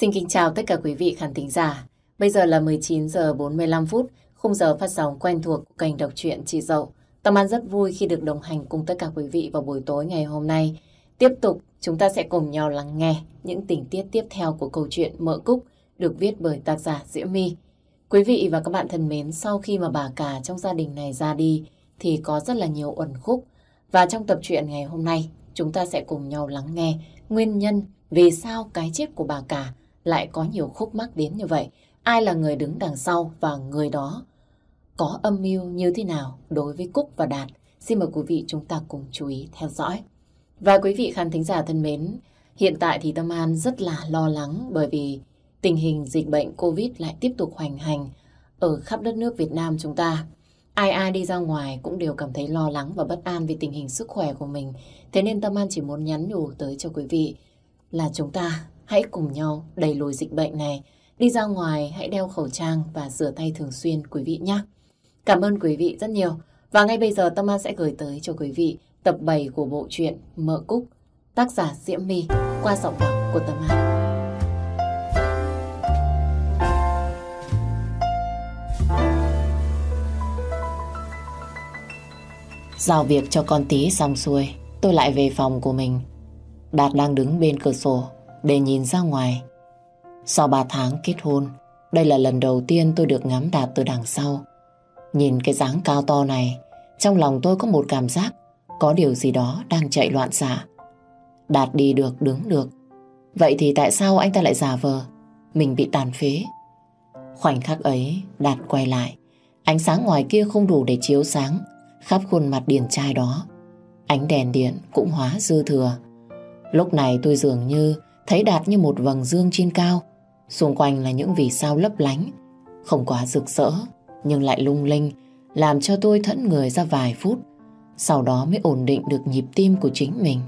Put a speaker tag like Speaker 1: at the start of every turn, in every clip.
Speaker 1: Xin kính chào tất cả quý vị khán thính giả. Bây giờ là 19 giờ 45 phút, khung giờ phát sóng quen thuộc của kênh đọc truyện Chị Dậu. Tâm An rất vui khi được đồng hành cùng tất cả quý vị vào buổi tối ngày hôm nay. Tiếp tục, chúng ta sẽ cùng nhau lắng nghe những tình tiết tiếp theo của câu chuyện Mỡ Cúc được viết bởi tác giả Diễm My. Quý vị và các bạn thân mến, sau khi mà bà cả trong gia đình này ra đi thì có rất là nhiều uẩn khúc. Và trong tập truyện ngày hôm nay, chúng ta sẽ cùng nhau lắng nghe nguyên nhân vì sao cái chết của bà cả lại có nhiều khúc mắc đến như vậy. Ai là người đứng đằng sau và người đó có âm mưu như thế nào đối với Cúc và Đạt. Xin mời quý vị chúng ta cùng chú ý theo dõi. Và quý vị khán thính giả thân mến, hiện tại thì Tâm An rất là lo lắng bởi vì tình hình dịch bệnh Covid lại tiếp tục hoành hành ở khắp đất nước Việt Nam chúng ta. Ai ai đi ra ngoài cũng đều cảm thấy lo lắng và bất an vì tình hình sức khỏe của mình. Thế nên Tâm An chỉ muốn nhắn nhủ tới cho quý vị là chúng ta hãy cùng nhau đẩy lùi dịch bệnh này. Đi ra ngoài hãy đeo khẩu trang và rửa tay thường xuyên quý vị nhé. Cảm ơn quý vị rất nhiều. Và ngay bây giờ Tâm An sẽ gửi tới cho quý vị tập 7 của bộ truyện Mợ Cúc, tác giả Diễm My qua giọng đọc của Tâm An. Giao việc cho con tí xong xuôi, tôi lại về phòng của mình. Đạt đang đứng bên cửa sổ để nhìn ra ngoài. Sau 3 tháng kết hôn, đây là lần đầu tiên tôi được ngắm Đạt từ đằng sau. Nhìn cái dáng cao to này, trong lòng tôi có một cảm giác có điều gì đó đang chạy loạn xạ. Đạt đi được, đứng được. Vậy thì tại sao anh ta lại giả vờ? Mình bị tàn phế. Khoảnh khắc ấy, Đạt quay lại. Ánh sáng ngoài kia không đủ để chiếu sáng khắp khuôn mặt điển trai đó. Ánh đèn điện cũng hóa dư thừa. Lúc này tôi dường như thấy Đạt như một vầng dương trên cao. Xung quanh là những vì sao lấp lánh. Không quá rực rỡ, nhưng lại lung linh, làm cho tôi thẫn người ra vài phút. Sau đó mới ổn định được nhịp tim của chính mình.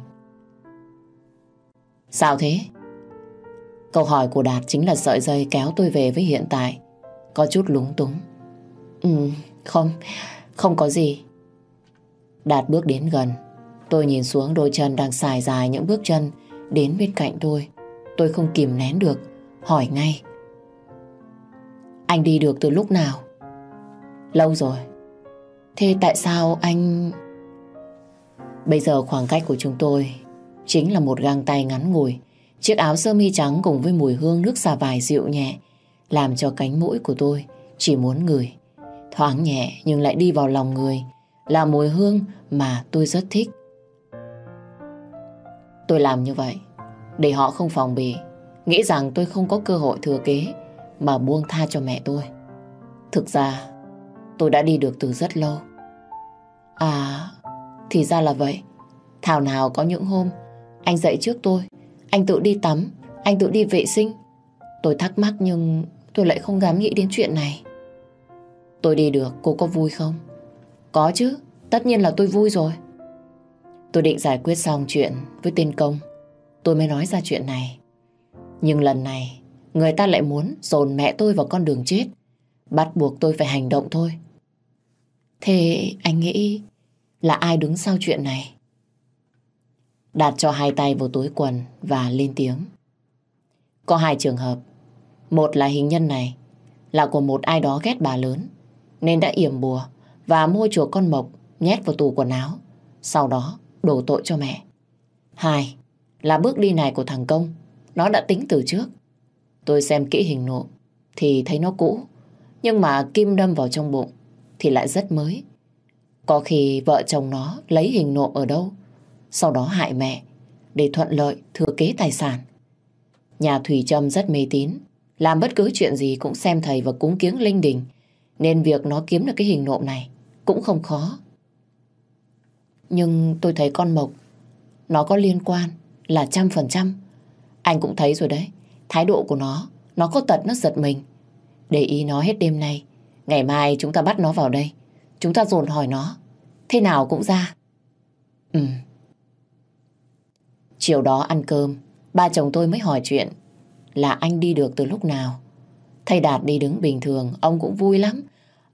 Speaker 1: Sao thế? Câu hỏi của Đạt chính là sợi dây kéo tôi về với hiện tại. Có chút lúng túng. Ừ, không, không có gì. Đạt bước đến gần. Tôi nhìn xuống đôi chân đang xài dài những bước chân đến bên cạnh tôi. Tôi không kìm nén được, hỏi ngay. Anh đi được từ lúc nào? Lâu rồi. Thế tại sao anh... Bây giờ khoảng cách của chúng tôi chính là một găng tay ngắn ngủi. Chiếc áo sơ mi trắng cùng với mùi hương nước xà vải dịu nhẹ làm cho cánh mũi của tôi chỉ muốn ngửi. Thoáng nhẹ nhưng lại đi vào lòng người là mùi hương mà tôi rất thích. Tôi làm như vậy để họ không phòng bì, nghĩ rằng tôi không có cơ hội thừa kế mà buông tha cho mẹ tôi. Thực ra, tôi đã đi được từ rất lâu. À, thì ra là vậy. Thảo nào có những hôm anh dậy trước tôi, anh tự đi tắm, anh tự đi vệ sinh. Tôi thắc mắc nhưng tôi lại không dám nghĩ đến chuyện này. Tôi đi được, cô có vui không? Có chứ, tất nhiên là tôi vui rồi. Tôi định giải quyết xong chuyện với tên công. Tôi mới nói ra chuyện này. Nhưng lần này, người ta lại muốn dồn mẹ tôi vào con đường chết. Bắt buộc tôi phải hành động thôi. Thế anh nghĩ là ai đứng sau chuyện này? Đạt cho hai tay vào túi quần và lên tiếng. Có hai trường hợp. Một là hình nhân này là của một ai đó ghét bà lớn nên đã yểm bùa và mua chuộc con mộc nhét vào tủ quần áo. Sau đó đổ tội cho mẹ. Hai, là bước đi này của thằng Công. Nó đã tính từ trước. Tôi xem kỹ hình nộm, thì thấy nó cũ. Nhưng mà kim đâm vào trong bụng, thì lại rất mới. Có khi vợ chồng nó lấy hình nộm ở đâu, sau đó hại mẹ, để thuận lợi thừa kế tài sản. Nhà Thủy Trâm rất mê tín, làm bất cứ chuyện gì cũng xem thầy và cúng kiếng linh đình, nên việc nó kiếm được cái hình nộm này cũng không khó. Nhưng tôi thấy con Mộc nó có liên quan là trăm phần trăm. Anh cũng thấy rồi đấy. Thái độ của nó, nó có tật nó giật mình. Để ý nó hết đêm nay. Ngày mai chúng ta bắt nó vào đây. Chúng ta dồn hỏi nó. Thế nào cũng ra. Ừ. Chiều đó ăn cơm, ba chồng tôi mới hỏi chuyện là anh đi được từ lúc nào. Thầy Đạt đi đứng bình thường, ông cũng vui lắm.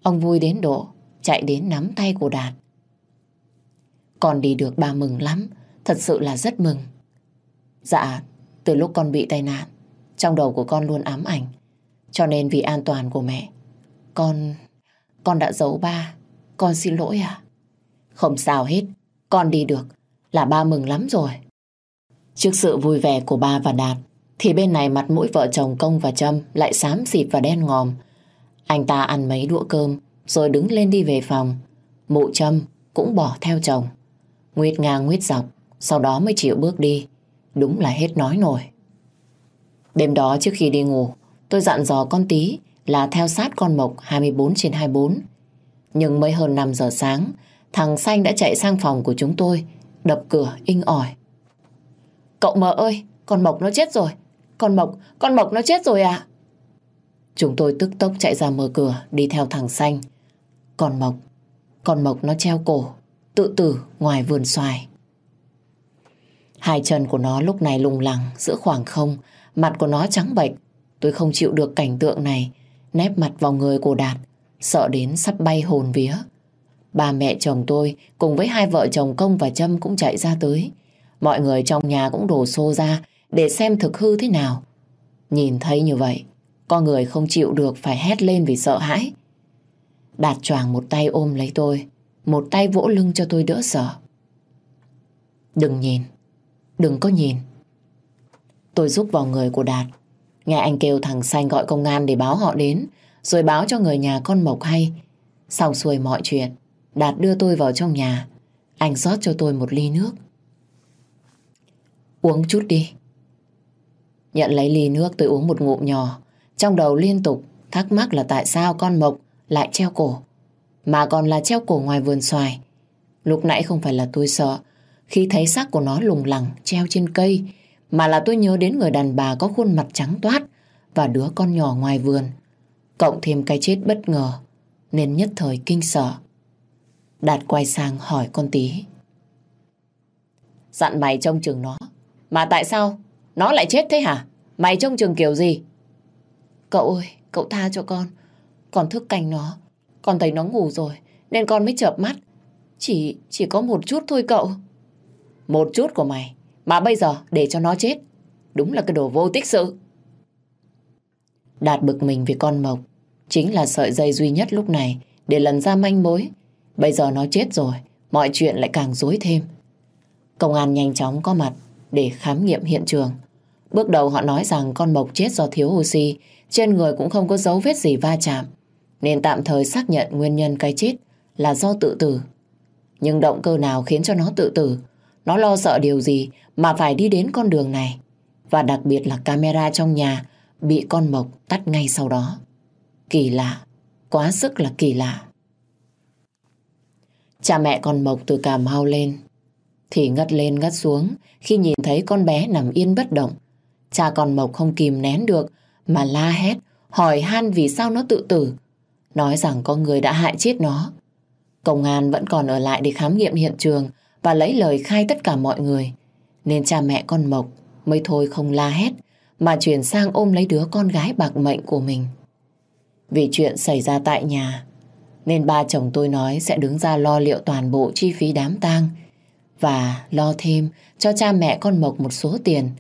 Speaker 1: Ông vui đến độ chạy đến nắm tay của Đạt. Con đi được ba mừng lắm, thật sự là rất mừng. Dạ, từ lúc con bị tai nạn, trong đầu của con luôn ám ảnh. Cho nên vì an toàn của mẹ, con... con đã giấu ba. Con xin lỗi à? Không sao hết, con đi được là ba mừng lắm rồi. Trước sự vui vẻ của ba và Đạt, thì bên này mặt mũi vợ chồng Công và Trâm lại xám xịt và đen ngòm. Anh ta ăn mấy đũa cơm, rồi đứng lên đi về phòng. Mụ Trâm cũng bỏ theo chồng. Nguyết ngang nguyết dọc, sau đó mới chịu bước đi. Đúng là hết nói nổi. Đêm đó trước khi đi ngủ, tôi dặn dò con tí là theo sát con Mộc 24 trên 24. Nhưng mới hơn 5 giờ sáng, thằng Xanh đã chạy sang phòng của chúng tôi, đập cửa inh ỏi. Cậu mờ ơi, con Mộc nó chết rồi. Con Mộc, con Mộc nó chết rồi à? Chúng tôi tức tốc chạy ra mở cửa, đi theo thằng Xanh. Con Mộc, con Mộc nó treo cổ, tự tử ngoài vườn xoài. Hai chân của nó lúc này lùng lẳng giữa khoảng không, mặt của nó trắng bệch. Tôi không chịu được cảnh tượng này, nép mặt vào người của Đạt, sợ đến sắp bay hồn vía. Ba mẹ chồng tôi cùng với hai vợ chồng Công và Trâm cũng chạy ra tới. Mọi người trong nhà cũng đổ xô ra để xem thực hư thế nào. Nhìn thấy như vậy, con người không chịu được phải hét lên vì sợ hãi. Đạt choàng một tay ôm lấy tôi, một tay vỗ lưng cho tôi đỡ sợ. Đừng nhìn, đừng có nhìn. Tôi giúp vào người của Đạt. Nghe anh kêu thằng Xanh gọi công an để báo họ đến, rồi báo cho người nhà con Mộc hay. Xong xuôi mọi chuyện, Đạt đưa tôi vào trong nhà. Anh rót cho tôi một ly nước. Uống chút đi. Nhận lấy ly nước tôi uống một ngụm nhỏ. Trong đầu liên tục thắc mắc là tại sao con Mộc lại treo cổ. Mà còn là treo cổ ngoài vườn xoài. Lúc nãy không phải là tôi sợ khi thấy xác của nó lùng lẳng treo trên cây mà là tôi nhớ đến người đàn bà có khuôn mặt trắng toát và đứa con nhỏ ngoài vườn. Cộng thêm cái chết bất ngờ nên nhất thời kinh sợ. Đạt quay sang hỏi con tí. Dặn mày trông chừng nó. Mà tại sao nó lại chết thế hả? Mày trông chừng kiểu gì? Cậu ơi, cậu tha cho con. Còn thức canh nó. Con thấy nó ngủ rồi, nên con mới chợp mắt. Chỉ, chỉ có một chút thôi cậu. Một chút của mày, mà bây giờ để cho nó chết. Đúng là cái đồ vô tích sự. Đạt bực mình vì con Mộc. Chính là sợi dây duy nhất lúc này để lần ra manh mối. Bây giờ nó chết rồi, mọi chuyện lại càng rối thêm. Công an nhanh chóng có mặt để khám nghiệm hiện trường. Bước đầu họ nói rằng con Mộc chết do thiếu oxy, trên người cũng không có dấu vết gì va chạm, nên tạm thời xác nhận nguyên nhân cái chết là do tự tử. Nhưng động cơ nào khiến cho nó tự tử? Nó lo sợ điều gì mà phải đi đến con đường này? Và đặc biệt là camera trong nhà bị con Mộc tắt ngay sau đó. Kỳ lạ, quá sức là kỳ lạ. Cha mẹ con Mộc từ Cà Mau lên thì ngất lên ngất xuống khi nhìn thấy con bé nằm yên bất động. Cha con Mộc không kìm nén được mà la hét, hỏi han vì sao nó tự tử. Nói rằng có người đã hại chết nó. Công an vẫn còn ở lại để khám nghiệm hiện trường và lấy lời khai tất cả mọi người. Nên cha mẹ con Mộc mới thôi không la hét, mà chuyển sang ôm lấy đứa con gái bạc mệnh của mình. Vì chuyện xảy ra tại nhà, nên ba chồng tôi nói sẽ đứng ra lo liệu toàn bộ chi phí đám tang và lo thêm cho cha mẹ con Mộc một số tiền.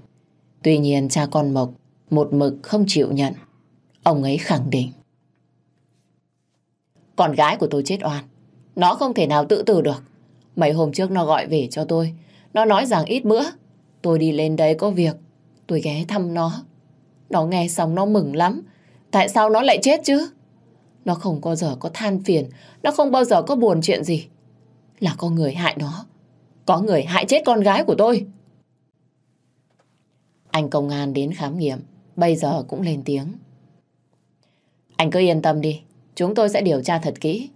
Speaker 1: Tuy nhiên cha con Mộc một mực không chịu nhận. Ông ấy khẳng định. Con gái của tôi chết oan. Nó không thể nào tự tử được. Mấy hôm trước nó gọi về cho tôi. Nó nói rằng ít bữa. Tôi đi lên đấy có việc. Tôi ghé thăm nó. Nó nghe xong nó mừng lắm. Tại sao nó lại chết chứ? Nó không bao giờ có than phiền. Nó không bao giờ có buồn chuyện gì. Là có người hại nó. Có người hại chết con gái của tôi. Anh công an đến khám nghiệm. Bây giờ cũng lên tiếng. Anh cứ yên tâm đi. Chúng tôi sẽ điều tra thật kỹ.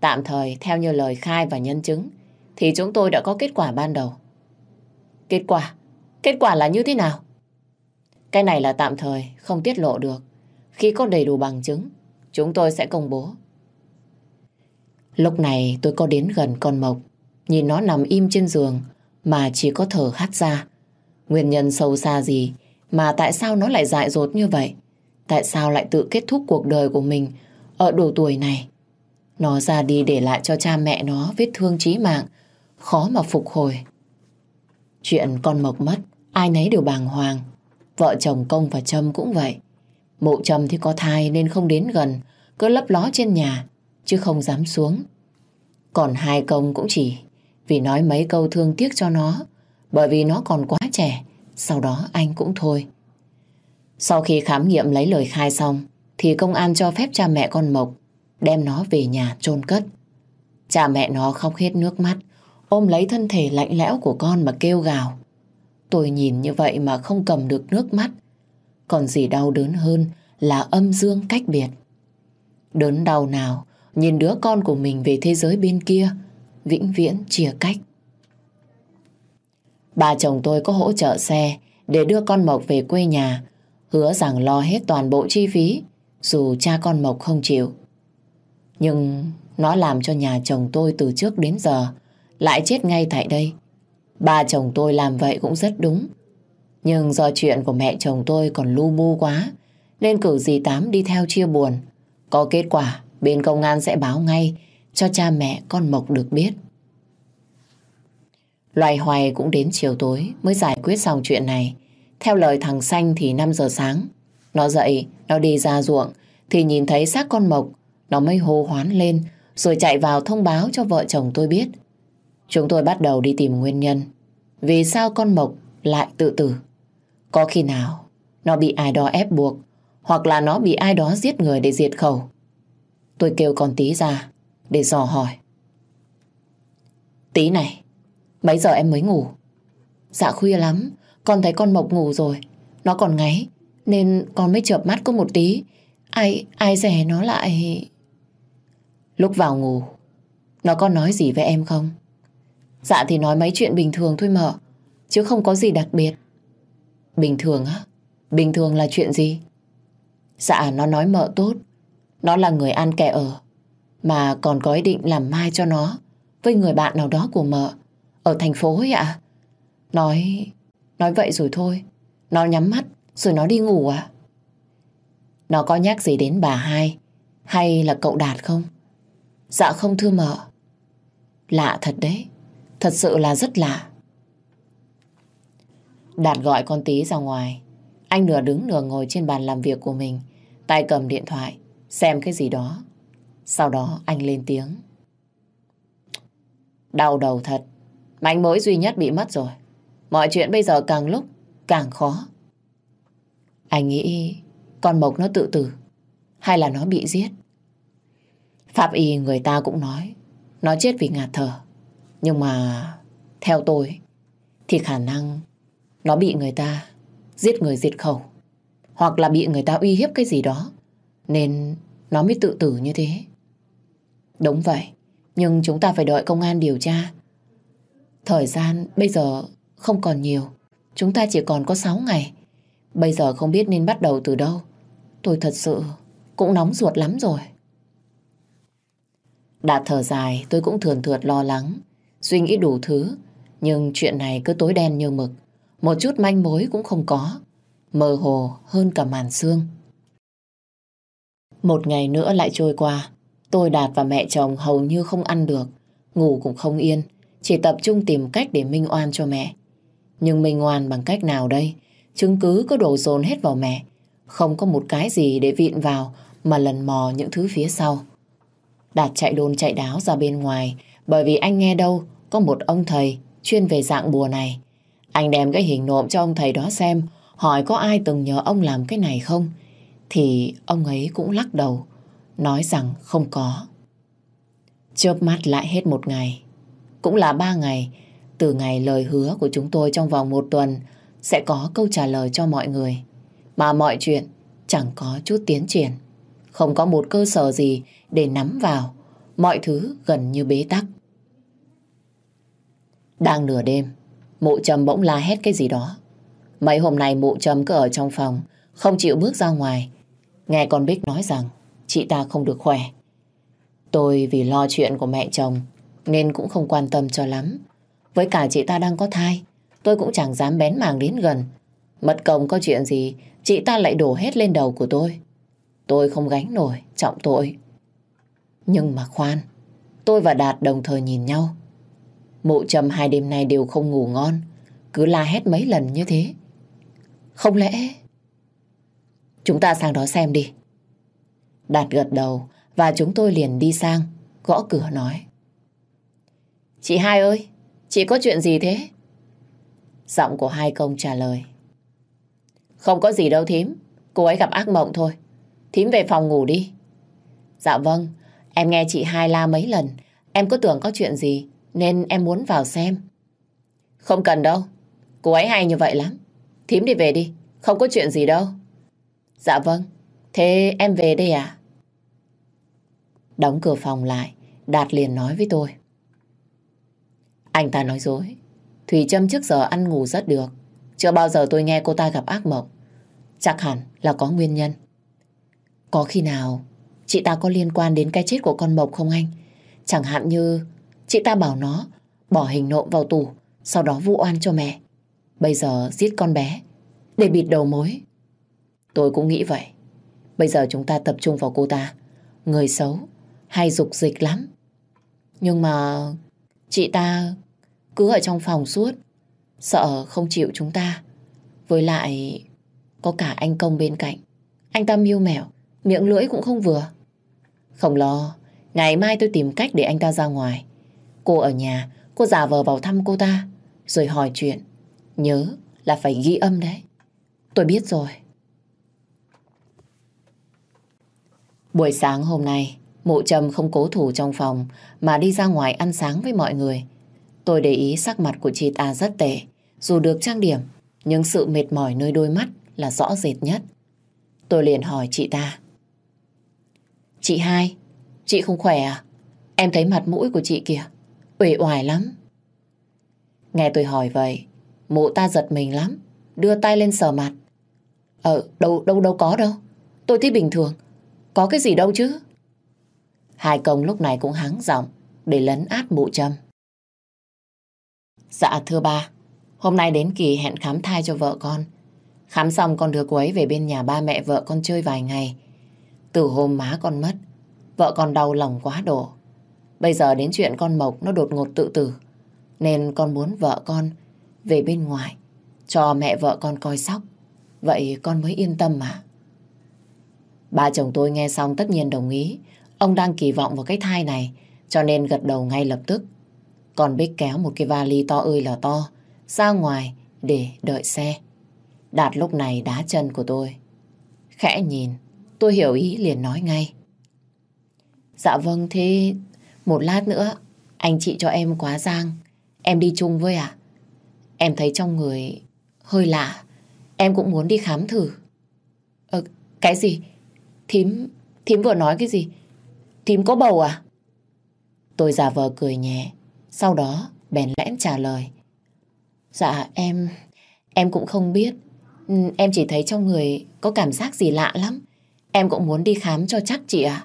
Speaker 1: Tạm thời, theo như lời khai và nhân chứng, thì chúng tôi đã có kết quả ban đầu. Kết quả? Kết quả là như thế nào? Cái này là tạm thời, không tiết lộ được. Khi có đầy đủ bằng chứng, chúng tôi sẽ công bố. Lúc này tôi có đến gần con Mộc, nhìn nó nằm im trên giường mà chỉ có thở hắt ra. Nguyên nhân sâu xa gì mà tại sao nó lại dại dột như vậy? Tại sao lại tự kết thúc cuộc đời của mình ở độ tuổi này? Nó ra đi để lại cho cha mẹ nó vết thương chí mạng, khó mà phục hồi. Chuyện con Mộc mất, ai nấy đều bàng hoàng. Vợ chồng Công và Trâm cũng vậy. Mụ Trâm thì có thai nên không đến gần, cứ lấp ló trên nhà, chứ không dám xuống. Còn hai Công cũng chỉ vì nói mấy câu thương tiếc cho nó, bởi vì nó còn quá trẻ, sau đó anh cũng thôi. Sau khi khám nghiệm lấy lời khai xong, thì công an cho phép cha mẹ con Mộc đem nó về nhà chôn cất. Cha mẹ nó khóc hết nước mắt, ôm lấy thân thể lạnh lẽo của con mà kêu gào. Tôi nhìn như vậy mà không cầm được nước mắt. Còn gì đau đớn hơn là âm dương cách biệt. Đớn đau nào, nhìn đứa con của mình về thế giới bên kia, vĩnh viễn chia cách. Bà chồng tôi có hỗ trợ xe để đưa con Mộc về quê nhà, hứa rằng lo hết toàn bộ chi phí, dù cha con Mộc không chịu. Nhưng nó làm cho nhà chồng tôi từ trước đến giờ lại chết ngay tại đây. Ba chồng tôi làm vậy cũng rất đúng. Nhưng do chuyện của mẹ chồng tôi còn lu bu quá, nên cử dì Tám đi theo chia buồn. Có kết quả, bên công an sẽ báo ngay cho cha mẹ con Mộc được biết. Loài hoài cũng đến chiều tối mới giải quyết xong chuyện này. Theo lời thằng Xanh thì 5 giờ sáng. Nó dậy, nó đi ra ruộng, thì nhìn thấy xác con Mộc. Nó mới hô hoán lên, rồi chạy vào thông báo cho vợ chồng tôi biết. Chúng tôi bắt đầu đi tìm nguyên nhân. Vì sao con Mộc lại tự tử? Có khi nào nó bị ai đó ép buộc, hoặc là nó bị ai đó giết người để diệt khẩu. Tôi kêu con tí ra để dò hỏi. Tí này, mấy giờ em mới ngủ? Dạ khuya lắm, con thấy con Mộc ngủ rồi. Nó còn ngáy, nên con mới chợp mắt có một tí. Ai, ai rẻ nó lại... Lúc vào ngủ, nó có nói gì với em không? Dạ thì nói mấy chuyện bình thường thôi mợ, chứ không có gì đặc biệt. Bình thường á? Bình thường là chuyện gì? Dạ nó nói mợ tốt, nó là người ăn kẻ ở, mà còn có ý định làm mai cho nó với người bạn nào đó của mợ ở thành phố ấy ạ. Nói, nói vậy rồi thôi, nó nhắm mắt rồi nó đi ngủ à? Nó có nhắc gì đến bà hai hay là cậu Đạt không? Dạ không thưa mợ. Lạ thật đấy. Thật sự là rất lạ. Đạt gọi con tí ra ngoài. Anh nửa đứng nửa ngồi trên bàn làm việc của mình. Tay cầm điện thoại. Xem cái gì đó. Sau đó anh lên tiếng. Đau đầu thật. Manh mối duy nhất bị mất rồi. Mọi chuyện bây giờ càng lúc càng khó. Anh nghĩ con Mộc nó tự tử hay là nó bị giết. Pháp y người ta cũng nói nó chết vì ngạt thở. Nhưng mà theo tôi thì khả năng nó bị người ta giết người diệt khẩu hoặc là bị người ta uy hiếp cái gì đó nên nó mới tự tử như thế. Đúng vậy, nhưng chúng ta phải đợi công an điều tra. Thời gian bây giờ không còn nhiều, chúng ta chỉ còn có 6 ngày. Bây giờ không biết nên bắt đầu từ đâu. Tôi thật sự cũng nóng ruột lắm rồi. Đạt thở dài tôi cũng thường thượt lo lắng, suy nghĩ đủ thứ, nhưng chuyện này cứ tối đen như mực, một chút manh mối cũng không có, mơ hồ hơn cả màn xương. Một ngày nữa lại trôi qua, tôi Đạt và mẹ chồng hầu như không ăn được, ngủ cũng không yên, chỉ tập trung tìm cách để minh oan cho mẹ. Nhưng minh oan bằng cách nào đây? Chứng cứ cứ đổ dồn hết vào mẹ, không có một cái gì để vịn vào mà lần mò những thứ phía sau. Đạt chạy đôn chạy đáo ra bên ngoài bởi vì anh nghe đâu có một ông thầy chuyên về dạng bùa này. Anh đem cái hình nộm cho ông thầy đó xem hỏi có ai từng nhờ ông làm cái này không thì ông ấy cũng lắc đầu nói rằng không có. Chớp mắt lại hết một ngày cũng là ba ngày từ ngày lời hứa của chúng tôi trong vòng một tuần sẽ có câu trả lời cho mọi người. Mà mọi chuyện chẳng có chút tiến triển. Không có một cơ sở gì để nắm vào. Mọi thứ gần như bế tắc. Đang nửa đêm, mụ trầm bỗng la hét cái gì đó. Mấy hôm nay mụ trầm cứ ở trong phòng, không chịu bước ra ngoài. Nghe con Bích nói rằng chị ta không được khỏe. Tôi vì lo chuyện của mẹ chồng nên cũng không quan tâm cho lắm. Với cả chị ta đang có thai, tôi cũng chẳng dám bén màng đến gần. Mất công có chuyện gì, chị ta lại đổ hết lên đầu của tôi. Tôi không gánh nổi, trọng tội. Nhưng mà khoan, tôi và Đạt đồng thời nhìn nhau. Mụ trầm hai đêm nay đều không ngủ ngon, cứ la hét mấy lần như thế. Không lẽ... Chúng ta sang đó xem đi. Đạt gật đầu và chúng tôi liền đi sang, gõ cửa nói. Chị hai ơi, chị có chuyện gì thế? Giọng của hai công trả lời. Không có gì đâu thím, cô ấy gặp ác mộng thôi. Thím về phòng ngủ đi. Dạ vâng, em nghe chị hai la mấy lần, em cứ tưởng có chuyện gì, nên em muốn vào xem. Không cần đâu, cô ấy hay như vậy lắm. Thím đi về đi, không có chuyện gì đâu. Dạ vâng, thế em về đây à? Đóng cửa phòng lại, Đạt liền nói với tôi. Anh ta nói dối. Thủy Trâm trước giờ ăn ngủ rất được. Chưa bao giờ tôi nghe cô ta gặp ác mộng. Chắc hẳn là có nguyên nhân. Có khi nào chị ta có liên quan đến cái chết của con Mộc không anh? Chẳng hạn như chị ta bảo nó bỏ hình nộm vào tù, sau đó vụ oan cho mẹ. Bây giờ giết con bé để bịt đầu mối. Tôi cũng nghĩ vậy. Bây giờ chúng ta tập trung vào cô ta. Người xấu hay dục dịch lắm. Nhưng mà chị ta cứ ở trong phòng suốt, sợ không chịu chúng ta. Với lại có cả anh công bên cạnh. Anh ta mưu mẻo, miệng lưỡi cũng không vừa. Không lo, ngày mai tôi tìm cách để anh ta ra ngoài. Cô ở nhà, cô giả vờ vào thăm cô ta, rồi hỏi chuyện. Nhớ là phải ghi âm đấy. Tôi biết rồi. Buổi sáng hôm nay, mụ trầm không cố thủ trong phòng mà đi ra ngoài ăn sáng với mọi người. Tôi để ý sắc mặt của chị ta rất tệ. Dù được trang điểm, nhưng sự mệt mỏi nơi đôi mắt là rõ rệt nhất. Tôi liền hỏi chị ta. Chị hai, chị không khỏe à? Em thấy mặt mũi của chị kìa, uể oải lắm. Nghe tôi hỏi vậy, mụ ta giật mình lắm, đưa tay lên sờ mặt. Ờ, đâu, đâu, đâu có đâu. Tôi thấy bình thường. Có cái gì đâu chứ. Hai công lúc này cũng hắng giọng để lấn át mụ châm. Dạ thưa ba, hôm nay đến kỳ hẹn khám thai cho vợ con. Khám xong con đưa cô ấy về bên nhà ba mẹ vợ con chơi vài ngày. Từ hôm má con mất, vợ con đau lòng quá độ. Bây giờ đến chuyện con Mộc nó đột ngột tự tử. Nên con muốn vợ con về bên ngoài, cho mẹ vợ con coi sóc. Vậy con mới yên tâm mà. Ba chồng tôi nghe xong tất nhiên đồng ý. Ông đang kỳ vọng vào cái thai này, cho nên gật đầu ngay lập tức. Còn Bích kéo một cái vali to ơi là to, ra ngoài để đợi xe. Đạt lúc này đá chân của tôi. Khẽ nhìn, tôi hiểu ý liền nói ngay. Dạ vâng, thế một lát nữa anh chị cho em quá giang. Em đi chung với à? Em thấy trong người hơi lạ. Em cũng muốn đi khám thử. Ờ, cái gì? Thím, thím vừa nói cái gì? Thím có bầu à? Tôi giả vờ cười nhẹ. Sau đó bèn lẽn trả lời. Dạ em, em cũng không biết. Ừ, em chỉ thấy trong người có cảm giác gì lạ lắm. Em cũng muốn đi khám cho chắc chị ạ.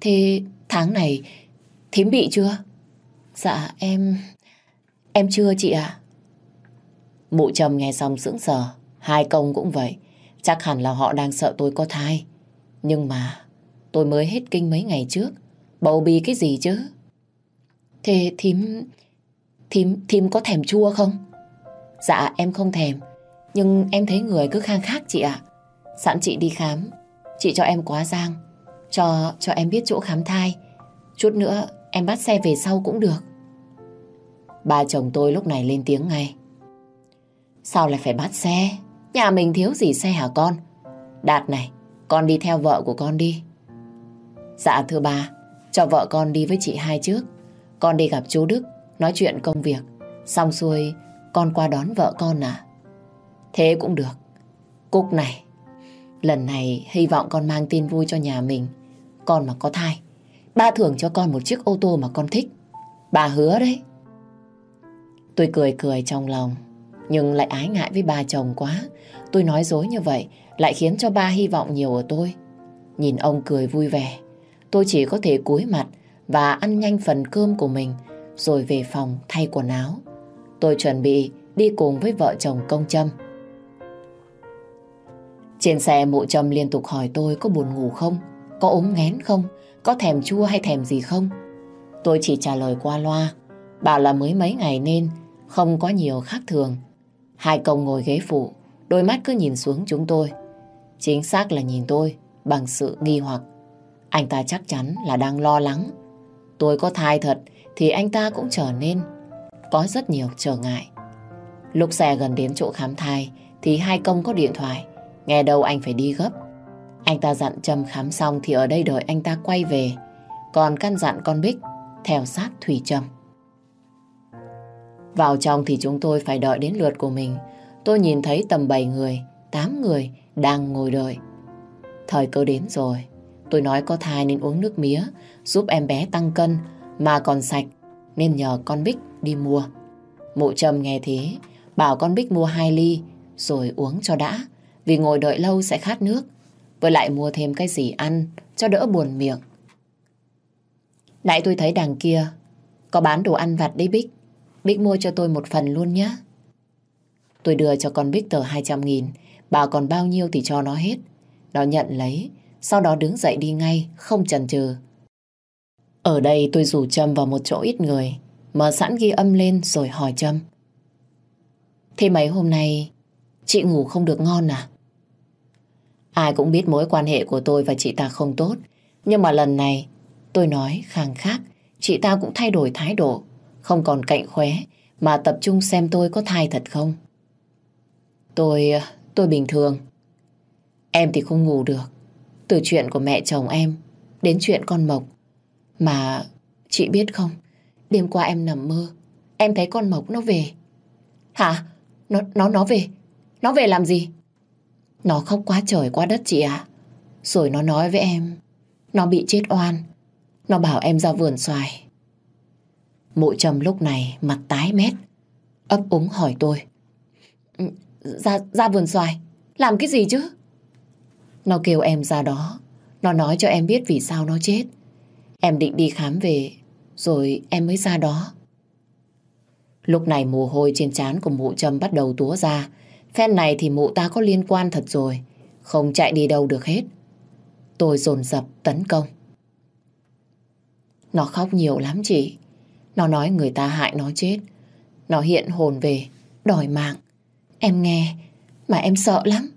Speaker 1: Thế tháng này thím bị chưa? Dạ em... Em chưa chị ạ. Mụ trầm nghe xong sững sờ. Hai công cũng vậy. Chắc hẳn là họ đang sợ tôi có thai. Nhưng mà tôi mới hết kinh mấy ngày trước. Bầu bì cái gì chứ? Thế thím... Thím, thím có thèm chua không? Dạ em không thèm. Nhưng em thấy người cứ khang khác chị ạ. Sẵn chị đi khám. Chị cho em quá giang. Cho, cho em biết chỗ khám thai. Chút nữa em bắt xe về sau cũng được. Ba chồng tôi lúc này lên tiếng ngay. Sao lại phải bắt xe? Nhà mình thiếu gì xe hả con? Đạt này, con đi theo vợ của con đi. Dạ thưa ba, cho vợ con đi với chị hai trước. Con đi gặp chú Đức, nói chuyện công việc. Xong xuôi, con qua đón vợ con à? Thế cũng được. Cúc này, lần này hy vọng con mang tin vui cho nhà mình. Con mà có thai, ba thưởng cho con một chiếc ô tô mà con thích. Bà hứa đấy. Tôi cười cười trong lòng, nhưng lại ái ngại với ba chồng quá. Tôi nói dối như vậy lại khiến cho ba hy vọng nhiều ở tôi. Nhìn ông cười vui vẻ, tôi chỉ có thể cúi mặt và ăn nhanh phần cơm của mình rồi về phòng thay quần áo. Tôi chuẩn bị đi cùng với vợ chồng công châm Trên xe mụ châm liên tục hỏi tôi có buồn ngủ không, có ốm nghén không, có thèm chua hay thèm gì không. Tôi chỉ trả lời qua loa, bảo là mới mấy ngày nên không có nhiều khác thường. Hai công ngồi ghế phụ, đôi mắt cứ nhìn xuống chúng tôi. Chính xác là nhìn tôi bằng sự nghi hoặc. Anh ta chắc chắn là đang lo lắng. Tôi có thai thật thì anh ta cũng trở nên có rất nhiều trở ngại. Lúc xe gần đến chỗ khám thai thì hai công có điện thoại. Nghe đâu anh phải đi gấp. Anh ta dặn Trâm khám xong thì ở đây đợi anh ta quay về. Còn căn dặn con Bích theo sát Thủy Trâm. Vào trong thì chúng tôi phải đợi đến lượt của mình. Tôi nhìn thấy tầm 7 người, 8 người đang ngồi đợi. Thời cơ đến rồi. Tôi nói có thai nên uống nước mía, giúp em bé tăng cân, mà còn sạch, nên nhờ con Bích đi mua. Mụ trầm nghe thế, bảo con Bích mua 2 ly, rồi uống cho đã, vì ngồi đợi lâu sẽ khát nước. Với lại mua thêm cái gì ăn, cho đỡ buồn miệng. Nãy tôi thấy đằng kia, có bán đồ ăn vặt đấy Bích. Bích mua cho tôi một phần luôn nhé. Tôi đưa cho con Bích tờ 200 nghìn, bảo còn bao nhiêu thì cho nó hết. Nó nhận lấy, sau đó đứng dậy đi ngay, không chần chừ. Ở đây tôi rủ Trâm vào một chỗ ít người, mở sẵn ghi âm lên rồi hỏi Trâm. Thế mấy hôm nay chị ngủ không được ngon à? Ai cũng biết mối quan hệ của tôi và chị ta không tốt, nhưng mà lần này tôi nói khang khác, chị ta cũng thay đổi thái độ, không còn cạnh khóe mà tập trung xem tôi có thai thật không. Tôi, tôi bình thường. Em thì không ngủ được. Từ chuyện của mẹ chồng em đến chuyện con Mộc. Mà chị biết không, đêm qua em nằm mơ, em thấy con Mộc nó về. Hả? Nó, nó, nó về? Nó về làm gì? Nó khóc quá trời quá đất chị ạ. Rồi nó nói với em, nó bị chết oan. Nó bảo em ra vườn xoài. Mụ trầm lúc này mặt tái mét, ấp úng hỏi tôi. Ừ, ra, ra vườn xoài, làm cái gì chứ? Nó kêu em ra đó, nó nói cho em biết vì sao nó chết. Em định đi khám về, rồi em mới ra đó. Lúc này mồ hôi trên trán của mụ trầm bắt đầu túa ra. Phen này thì mụ ta có liên quan thật rồi, không chạy đi đâu được hết. Tôi dồn dập tấn công. Nó khóc nhiều lắm chị. Nó nói người ta hại nó chết. Nó hiện hồn về, đòi mạng. Em nghe, mà em sợ lắm.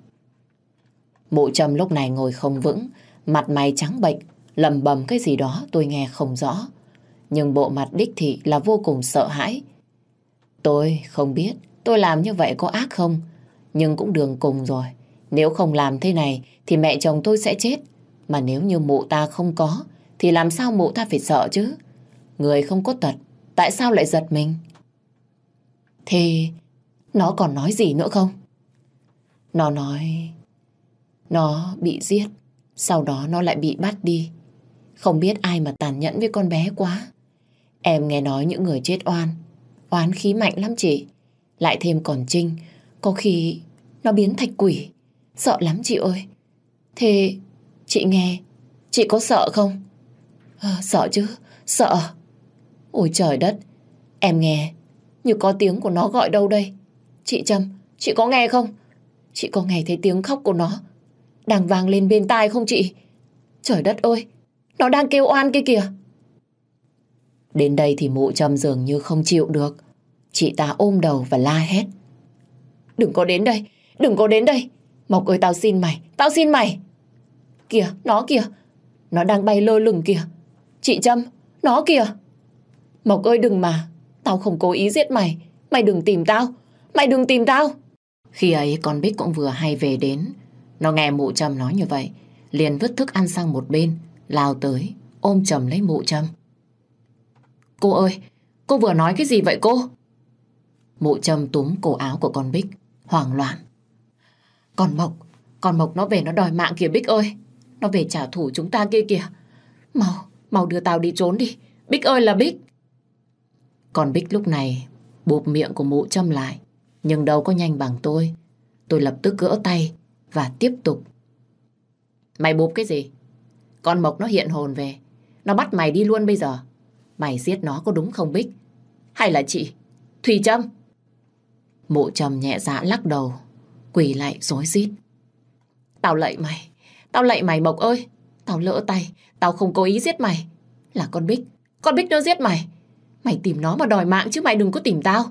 Speaker 1: Mụ trầm lúc này ngồi không vững, mặt mày trắng bệnh, lầm bầm cái gì đó tôi nghe không rõ. Nhưng bộ mặt đích thị là vô cùng sợ hãi. Tôi không biết tôi làm như vậy có ác không, nhưng cũng đường cùng rồi. Nếu không làm thế này thì mẹ chồng tôi sẽ chết. Mà nếu như mụ ta không có thì làm sao mụ ta phải sợ chứ? Người không có tật, tại sao lại giật mình? thì nó còn nói gì nữa không? Nó nói nó bị giết, sau đó nó lại bị bắt đi. Không biết ai mà tàn nhẫn với con bé quá. Em nghe nói những người chết oan, oán khí mạnh lắm chị. Lại thêm còn Trinh, có khi nó biến thành quỷ. Sợ lắm chị ơi. Thế chị nghe, chị có sợ không? À, sợ chứ, sợ. Ôi trời đất, em nghe, như có tiếng của nó gọi đâu đây. Chị Trâm, chị có nghe không? Chị có nghe thấy tiếng khóc của nó đang vang lên bên tai không chị? Trời đất ơi, nó đang kêu oan kia kìa. Đến đây thì mụ trầm dường như không chịu được. Chị ta ôm đầu và la hét. Đừng có đến đây, đừng có đến đây. Mộc ơi tao xin mày, tao xin mày. Kìa, nó kìa, nó đang bay lơ lửng kìa. Chị Trâm, nó kìa. Mộc ơi đừng mà, tao không cố ý giết mày. Mày đừng tìm tao, mày đừng tìm tao. Khi ấy con Bích cũng vừa hay về đến. Nó nghe mụ trầm nói như vậy, liền vứt thức ăn sang một bên, lao tới, ôm chầm lấy mụ trầm Cô ơi, cô vừa nói cái gì vậy cô? Mụ trầm túm cổ áo của con Bích, hoảng loạn. Con Mộc, con Mộc nó về nó đòi mạng kìa Bích ơi. Nó về trả thù chúng ta kia kìa. Mau, mau đưa tao đi trốn đi. Bích ơi là Bích. Còn Bích lúc này bụp miệng của mụ châm lại. Nhưng đâu có nhanh bằng tôi. Tôi lập tức gỡ tay và tiếp tục. Mày bụp cái gì? Con Mộc nó hiện hồn về. Nó bắt mày đi luôn bây giờ. Mày giết nó có đúng không Bích? Hay là chị? Thùy Trâm? Mụ Trầm nhẹ dạ lắc đầu, quỳ lại rối rít. Tao lạy mày, tao lạy mày Mộc ơi. Tao lỡ tay, tao không cố ý giết mày. Là con Bích, con Bích nó giết mày. Mày tìm nó mà đòi mạng chứ mày đừng có tìm tao.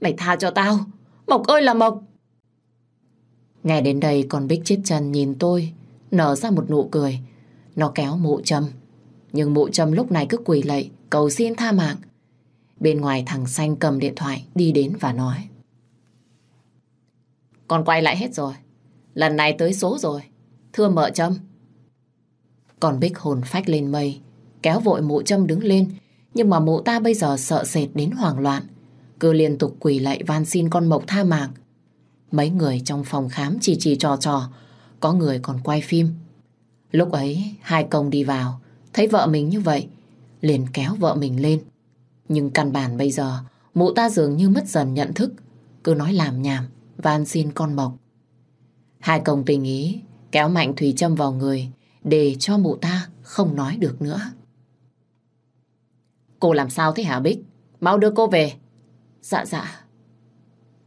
Speaker 1: Mày tha cho tao. Mộc ơi là Mộc. Nghe đến đây con Bích chết chân nhìn tôi, nở ra một nụ cười. Nó kéo mụ châm. Nhưng mụ châm lúc này cứ quỳ lạy, cầu xin tha mạng. Bên ngoài thằng xanh cầm điện thoại đi đến và nói. Con quay lại hết rồi. Lần này tới số rồi. Thưa mợ châm. Còn Bích hồn phách lên mây, kéo vội mụ châm đứng lên. Nhưng mà mụ ta bây giờ sợ sệt đến hoảng loạn. Cứ liên tục quỳ lạy van xin con Mộc tha mạng. Mấy người trong phòng khám chỉ chỉ trò trò, có người còn quay phim. Lúc ấy, hai công đi vào, thấy vợ mình như vậy, liền kéo vợ mình lên. Nhưng căn bản bây giờ, mụ ta dường như mất dần nhận thức, cứ nói làm nhảm, van xin con Mộc. Hai công tình ý, kéo mạnh Thùy Trâm vào người, để cho mụ ta không nói được nữa. Cô làm sao thế hả Bích? Mau đưa cô về. Dạ dạ.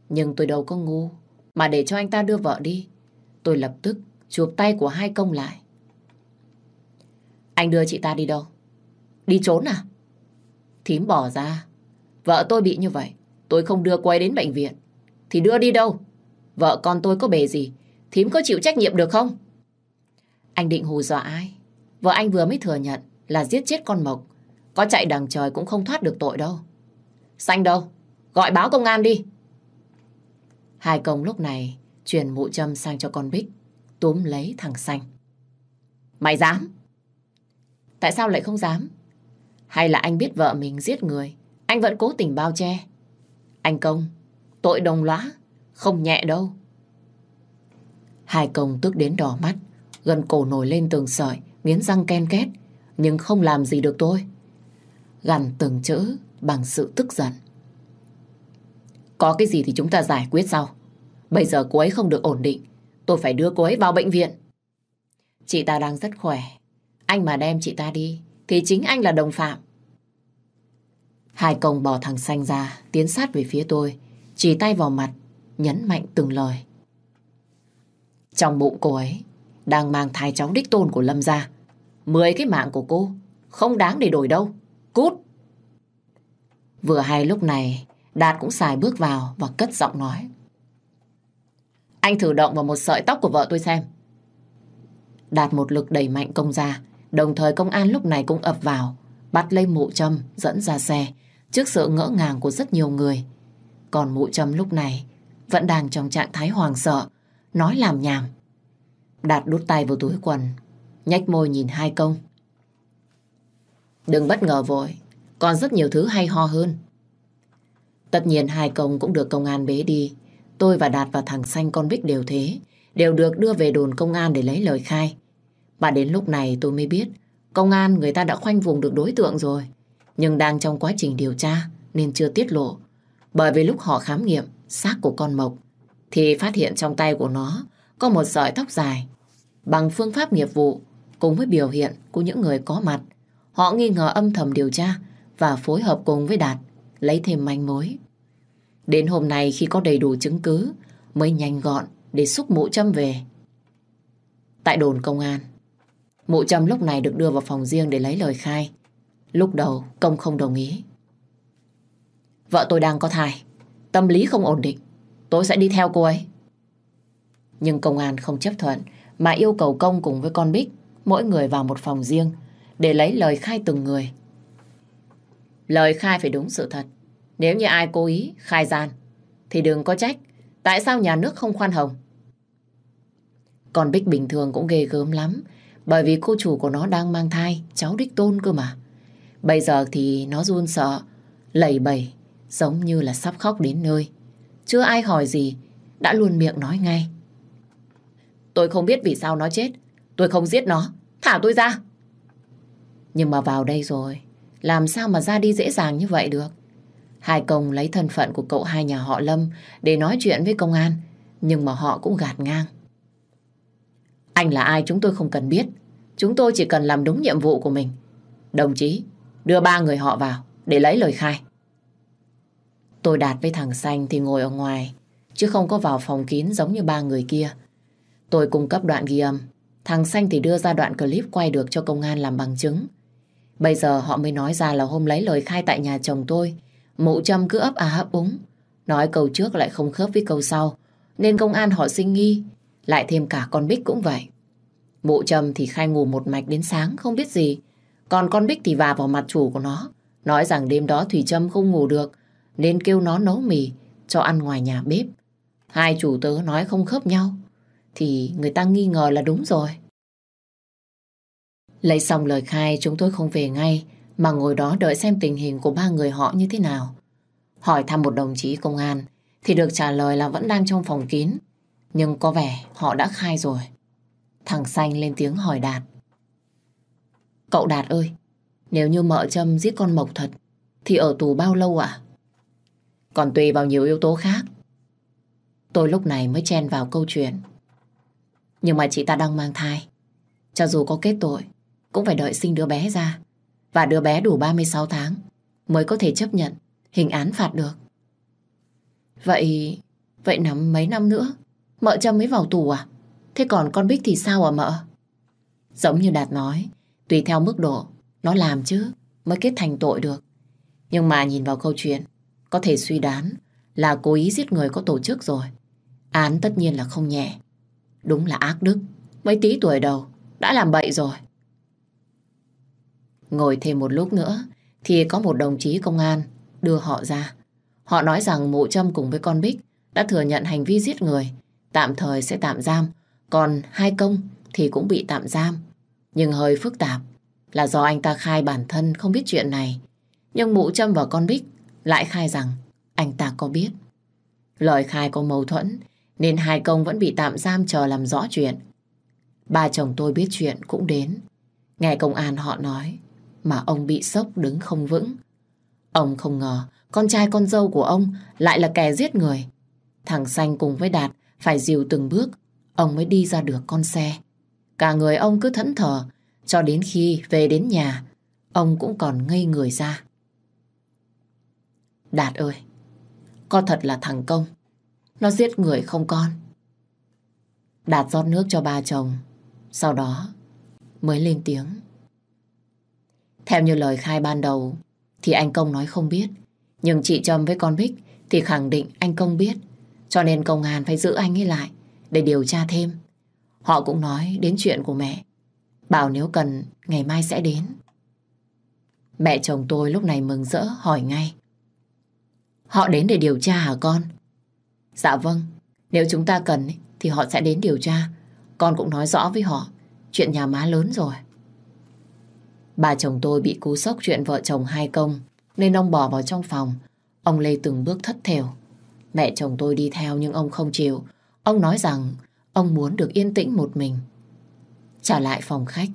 Speaker 1: Nhưng tôi đâu có ngu mà để cho anh ta đưa vợ đi. Tôi lập tức chụp tay của hai công lại. Anh đưa chị ta đi đâu? Đi trốn à? Thím bỏ ra. Vợ tôi bị như vậy. Tôi không đưa quay đến bệnh viện. Thì đưa đi đâu? Vợ con tôi có bề gì? Thím có chịu trách nhiệm được không? Anh định hù dọa ai? Vợ anh vừa mới thừa nhận là giết chết con Mộc. Có chạy đằng trời cũng không thoát được tội đâu. Xanh đâu? Gọi báo công an đi. Hai công lúc này truyền mụ châm sang cho con Bích, túm lấy thằng Xanh. Mày dám? Tại sao lại không dám? Hay là anh biết vợ mình giết người, anh vẫn cố tình bao che? Anh Công, tội đồng lõa, không nhẹ đâu. Hai công tức đến đỏ mắt, gần cổ nổi lên từng sợi, nghiến răng ken két, nhưng không làm gì được tôi. Gằn từng chữ bằng sự tức giận. Có cái gì thì chúng ta giải quyết sau. Bây giờ cô ấy không được ổn định. Tôi phải đưa cô ấy vào bệnh viện. Chị ta đang rất khỏe. Anh mà đem chị ta đi thì chính anh là đồng phạm. Hai công bỏ thằng xanh ra, tiến sát về phía tôi, chỉ tay vào mặt, nhấn mạnh từng lời. Trong bụng cô ấy đang mang thai cháu đích tôn của Lâm gia. Mười cái mạng của cô không đáng để đổi đâu. Cút! Vừa hay lúc này, Đạt cũng xài bước vào và cất giọng nói. Anh thử động vào một sợi tóc của vợ tôi xem. Đạt một lực đẩy mạnh công ra, đồng thời công an lúc này cũng ập vào, bắt lấy mụ châm, dẫn ra xe, trước sự ngỡ ngàng của rất nhiều người. Còn mụ châm lúc này vẫn đang trong trạng thái hoàng sợ, nói làm nhảm. Đạt đút tay vào túi quần, nhách môi nhìn hai công. Đừng bất ngờ vội, còn rất nhiều thứ hay ho hơn. Tất nhiên hai công cũng được công an bế đi. Tôi và Đạt và thằng Xanh con Bích đều thế. Đều được đưa về đồn công an để lấy lời khai. Và đến lúc này tôi mới biết, công an người ta đã khoanh vùng được đối tượng rồi. Nhưng đang trong quá trình điều tra nên chưa tiết lộ. Bởi vì lúc họ khám nghiệm xác của con Mộc, thì phát hiện trong tay của nó có một sợi tóc dài. Bằng phương pháp nghiệp vụ cùng với biểu hiện của những người có mặt, họ nghi ngờ âm thầm điều tra và phối hợp cùng với Đạt lấy thêm manh mối. Đến hôm nay khi có đầy đủ chứng cứ mới nhanh gọn để xúc mụ châm về. Tại đồn công an, mụ châm lúc này được đưa vào phòng riêng để lấy lời khai. Lúc đầu công không đồng ý. Vợ tôi đang có thai, tâm lý không ổn định. Tôi sẽ đi theo cô ấy. Nhưng công an không chấp thuận mà yêu cầu công cùng với con Bích mỗi người vào một phòng riêng để lấy lời khai từng người. Lời khai phải đúng sự thật. Nếu như ai cố ý, khai gian, thì đừng có trách. Tại sao nhà nước không khoan hồng? Còn Bích bình thường cũng ghê gớm lắm. Bởi vì cô chủ của nó đang mang thai, cháu đích tôn cơ mà. Bây giờ thì nó run sợ, lẩy bẩy giống như là sắp khóc đến nơi. Chưa ai hỏi gì, đã luôn miệng nói ngay. Tôi không biết vì sao nó chết. Tôi không giết nó. Thả tôi ra. Nhưng mà vào đây rồi, làm sao mà ra đi dễ dàng như vậy được? Hai công lấy thân phận của cậu hai nhà họ Lâm để nói chuyện với công an, nhưng mà họ cũng gạt ngang. Anh là ai chúng tôi không cần biết. Chúng tôi chỉ cần làm đúng nhiệm vụ của mình. Đồng chí, đưa ba người họ vào để lấy lời khai. Tôi đạt với thằng Xanh thì ngồi ở ngoài, chứ không có vào phòng kín giống như ba người kia. Tôi cung cấp đoạn ghi âm, thằng Xanh thì đưa ra đoạn clip quay được cho công an làm bằng chứng. Bây giờ họ mới nói ra là hôm lấy lời khai tại nhà chồng tôi, mụ Trâm cứ ấp à ấp úng. Nói câu trước lại không khớp với câu sau, nên công an họ sinh nghi. Lại thêm cả con Bích cũng vậy. Mụ Trâm thì khai ngủ một mạch đến sáng không biết gì. Còn con Bích thì vào vào mặt chủ của nó. Nói rằng đêm đó Thủy Trâm không ngủ được nên kêu nó nấu mì cho ăn ngoài nhà bếp. Hai chủ tớ nói không khớp nhau thì người ta nghi ngờ là đúng rồi. Lấy xong lời khai chúng tôi không về ngay mà ngồi đó đợi xem tình hình của ba người họ như thế nào. Hỏi thăm một đồng chí công an thì được trả lời là vẫn đang trong phòng kín. Nhưng có vẻ họ đã khai rồi. Thằng Xanh lên tiếng hỏi Đạt. Cậu Đạt ơi, nếu như mợ Trâm giết con Mộc thật thì ở tù bao lâu ạ? Còn tùy vào nhiều yếu tố khác. Tôi lúc này mới chen vào câu chuyện. Nhưng mà chị ta đang mang thai. Cho dù có kết tội, cũng phải đợi sinh đứa bé ra. Và đứa bé đủ 36 tháng mới có thể chấp nhận hình án phạt được. Vậy, vậy nắm mấy năm nữa, mợ Trâm mới vào tù à? Thế còn con Bích thì sao à mợ? Giống như Đạt nói, tùy theo mức độ, nó làm chứ, mới kết thành tội được. Nhưng mà nhìn vào câu chuyện, có thể suy đoán là cố ý giết người có tổ chức rồi. Án tất nhiên là không nhẹ. Đúng là ác đức, mấy tí tuổi đầu, đã làm bậy rồi. Ngồi thêm một lúc nữa, thì có một đồng chí công an đưa họ ra. Họ nói rằng mụ Trâm cùng với con Bích đã thừa nhận hành vi giết người, tạm thời sẽ tạm giam, còn hai công thì cũng bị tạm giam. Nhưng hơi phức tạp là do anh ta khai bản thân không biết chuyện này. Nhưng mụ Trâm và con Bích lại khai rằng anh ta có biết. Lời khai có mâu thuẫn nên hai công vẫn bị tạm giam chờ làm rõ chuyện. Ba chồng tôi biết chuyện cũng đến. Nghe công an họ nói mà ông bị sốc đứng không vững. Ông không ngờ con trai con dâu của ông lại là kẻ giết người. Thằng Xanh cùng với Đạt phải dìu từng bước, ông mới đi ra được con xe. Cả người ông cứ thẫn thờ, cho đến khi về đến nhà, ông cũng còn ngây người ra. Đạt ơi, con thật là thằng công. Nó giết người không con. Đạt rót nước cho ba chồng, sau đó mới lên tiếng. Theo như lời khai ban đầu, thì anh Công nói không biết. Nhưng chị Trâm với con Bích thì khẳng định anh Công biết. Cho nên công an phải giữ anh ấy lại để điều tra thêm. Họ cũng nói đến chuyện của mẹ. Bảo nếu cần, ngày mai sẽ đến. Mẹ chồng tôi lúc này mừng rỡ hỏi ngay. Họ đến để điều tra hả con? Dạ vâng, nếu chúng ta cần thì họ sẽ đến điều tra. Con cũng nói rõ với họ chuyện nhà má lớn rồi. Bà chồng tôi bị cú sốc chuyện vợ chồng hai công nên ông bỏ vào trong phòng. Ông lê từng bước thất thểu. Mẹ chồng tôi đi theo nhưng ông không chịu. Ông nói rằng ông muốn được yên tĩnh một mình. Trả lại phòng khách,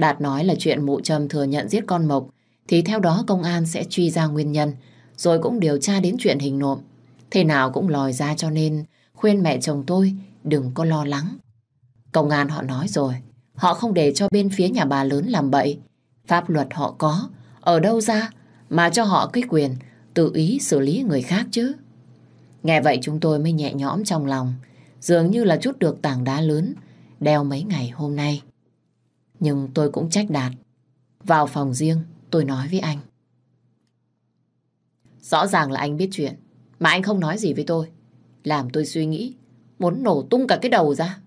Speaker 1: Đạt nói là chuyện mụ trầm thừa nhận giết con Mộc thì theo đó công an sẽ truy ra nguyên nhân rồi cũng điều tra đến chuyện hình nộm. Thế nào cũng lòi ra cho nên khuyên mẹ chồng tôi đừng có lo lắng. Công an họ nói rồi, họ không để cho bên phía nhà bà lớn làm bậy. Pháp luật họ có, ở đâu ra mà cho họ cái quyền tự ý xử lý người khác chứ. Nghe vậy chúng tôi mới nhẹ nhõm trong lòng, dường như là chút được tảng đá lớn đeo mấy ngày hôm nay. Nhưng tôi cũng trách đạt. Vào phòng riêng, tôi nói với anh. Rõ ràng là anh biết chuyện, mà anh không nói gì với tôi. Làm tôi suy nghĩ, muốn nổ tung cả cái đầu ra.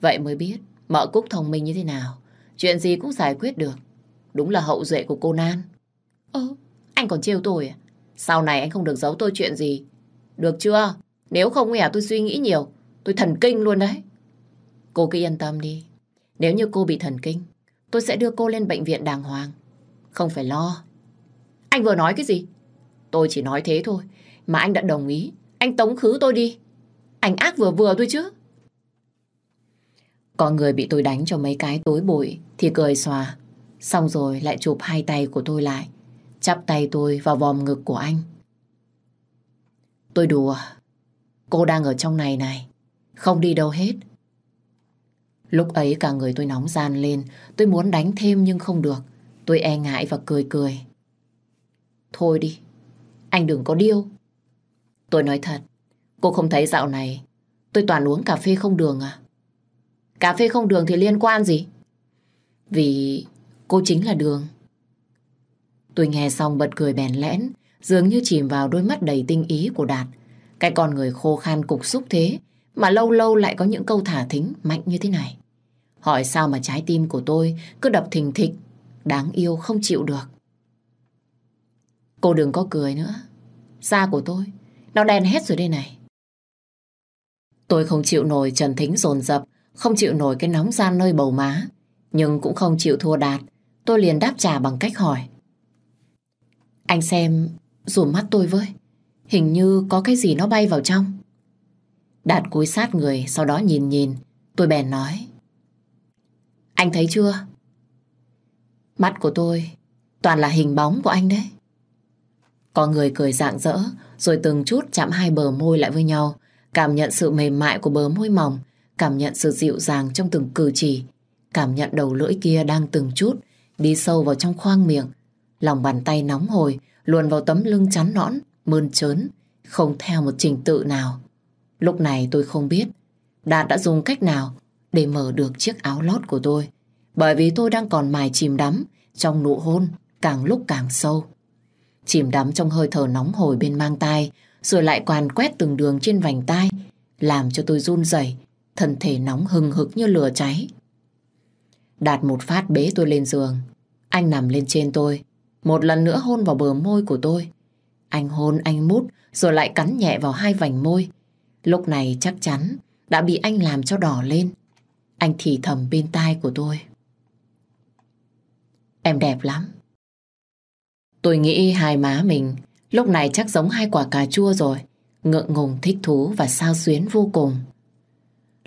Speaker 1: Vậy mới biết mợ Cúc thông minh như thế nào. Chuyện gì cũng giải quyết được. Đúng là hậu duệ của cô Nan. Ơ, anh còn trêu tôi à? Sau này anh không được giấu tôi chuyện gì. Được chưa? Nếu không nghe à, tôi suy nghĩ nhiều, tôi thần kinh luôn đấy. Cô cứ yên tâm đi. Nếu như cô bị thần kinh, tôi sẽ đưa cô lên bệnh viện đàng hoàng. Không phải lo. Anh vừa nói cái gì? Tôi chỉ nói thế thôi. Mà anh đã đồng ý. Anh tống khứ tôi đi. Anh ác vừa vừa thôi chứ. Có người bị tôi đánh cho mấy cái tối bụi, thì cười xòa. Xong rồi lại chụp hai tay của tôi lại. Chắp tay tôi vào vòng ngực của anh. Tôi đùa. Cô đang ở trong này này. Không đi đâu hết. Lúc ấy cả người tôi nóng gian lên. Tôi muốn đánh thêm nhưng không được. Tôi e ngại và cười cười. Thôi đi. Anh đừng có điêu. Tôi nói thật. Cô không thấy dạo này, tôi toàn uống cà phê không đường à? Cà phê không đường thì liên quan gì? Vì cô chính là đường. Tôi nghe xong bật cười bèn lẽn, dường như chìm vào đôi mắt đầy tinh ý của Đạt. Cái con người khô khan cục xúc thế mà lâu lâu lại có những câu thả thính mạnh như thế này. Hỏi sao mà trái tim của tôi cứ đập thình thịch, đáng yêu không chịu được. Cô đừng có cười nữa. Da của tôi, nó đen hết rồi đây này. Tôi không chịu nổi Trần Thính dồn dập, không chịu nổi cái nóng gian nơi bầu má, nhưng cũng không chịu thua đạt. Tôi liền đáp trả bằng cách hỏi. Anh xem, dùm mắt tôi với. Hình như có cái gì nó bay vào trong. Đạt cúi sát người, sau đó nhìn nhìn. Tôi bèn nói. Anh thấy chưa? Mắt của tôi toàn là hình bóng của anh đấy. Có người cười rạng rỡ, rồi từng chút chạm hai bờ môi lại với nhau, cảm nhận sự mềm mại của bờ môi mỏng, cảm nhận sự dịu dàng trong từng cử chỉ, cảm nhận đầu lưỡi kia đang từng chút đi sâu vào trong khoang miệng. Lòng bàn tay nóng hồi luồn vào tấm lưng chắn nõn, mơn trớn, không theo một trình tự nào. Lúc này tôi không biết Đạt đã dùng cách nào để mở được chiếc áo lót của tôi. Bởi vì tôi đang còn mài chìm đắm trong nụ hôn càng lúc càng sâu. Chìm đắm trong hơi thở nóng hổi bên mang tai, rồi lại quàn quét từng đường trên vành tai, làm cho tôi run rẩy, thân thể nóng hừng hực như lửa cháy. Đạt một phát bế tôi lên giường. Anh nằm lên trên tôi, một lần nữa hôn vào bờ môi của tôi. Anh hôn anh mút, rồi lại cắn nhẹ vào hai vành môi. Lúc này chắc chắn đã bị anh làm cho đỏ lên. Anh thì thầm bên tai của tôi. Em đẹp lắm. Tôi nghĩ hai má mình lúc này chắc giống hai quả cà chua rồi. Ngượng ngùng thích thú và sao xuyến vô cùng.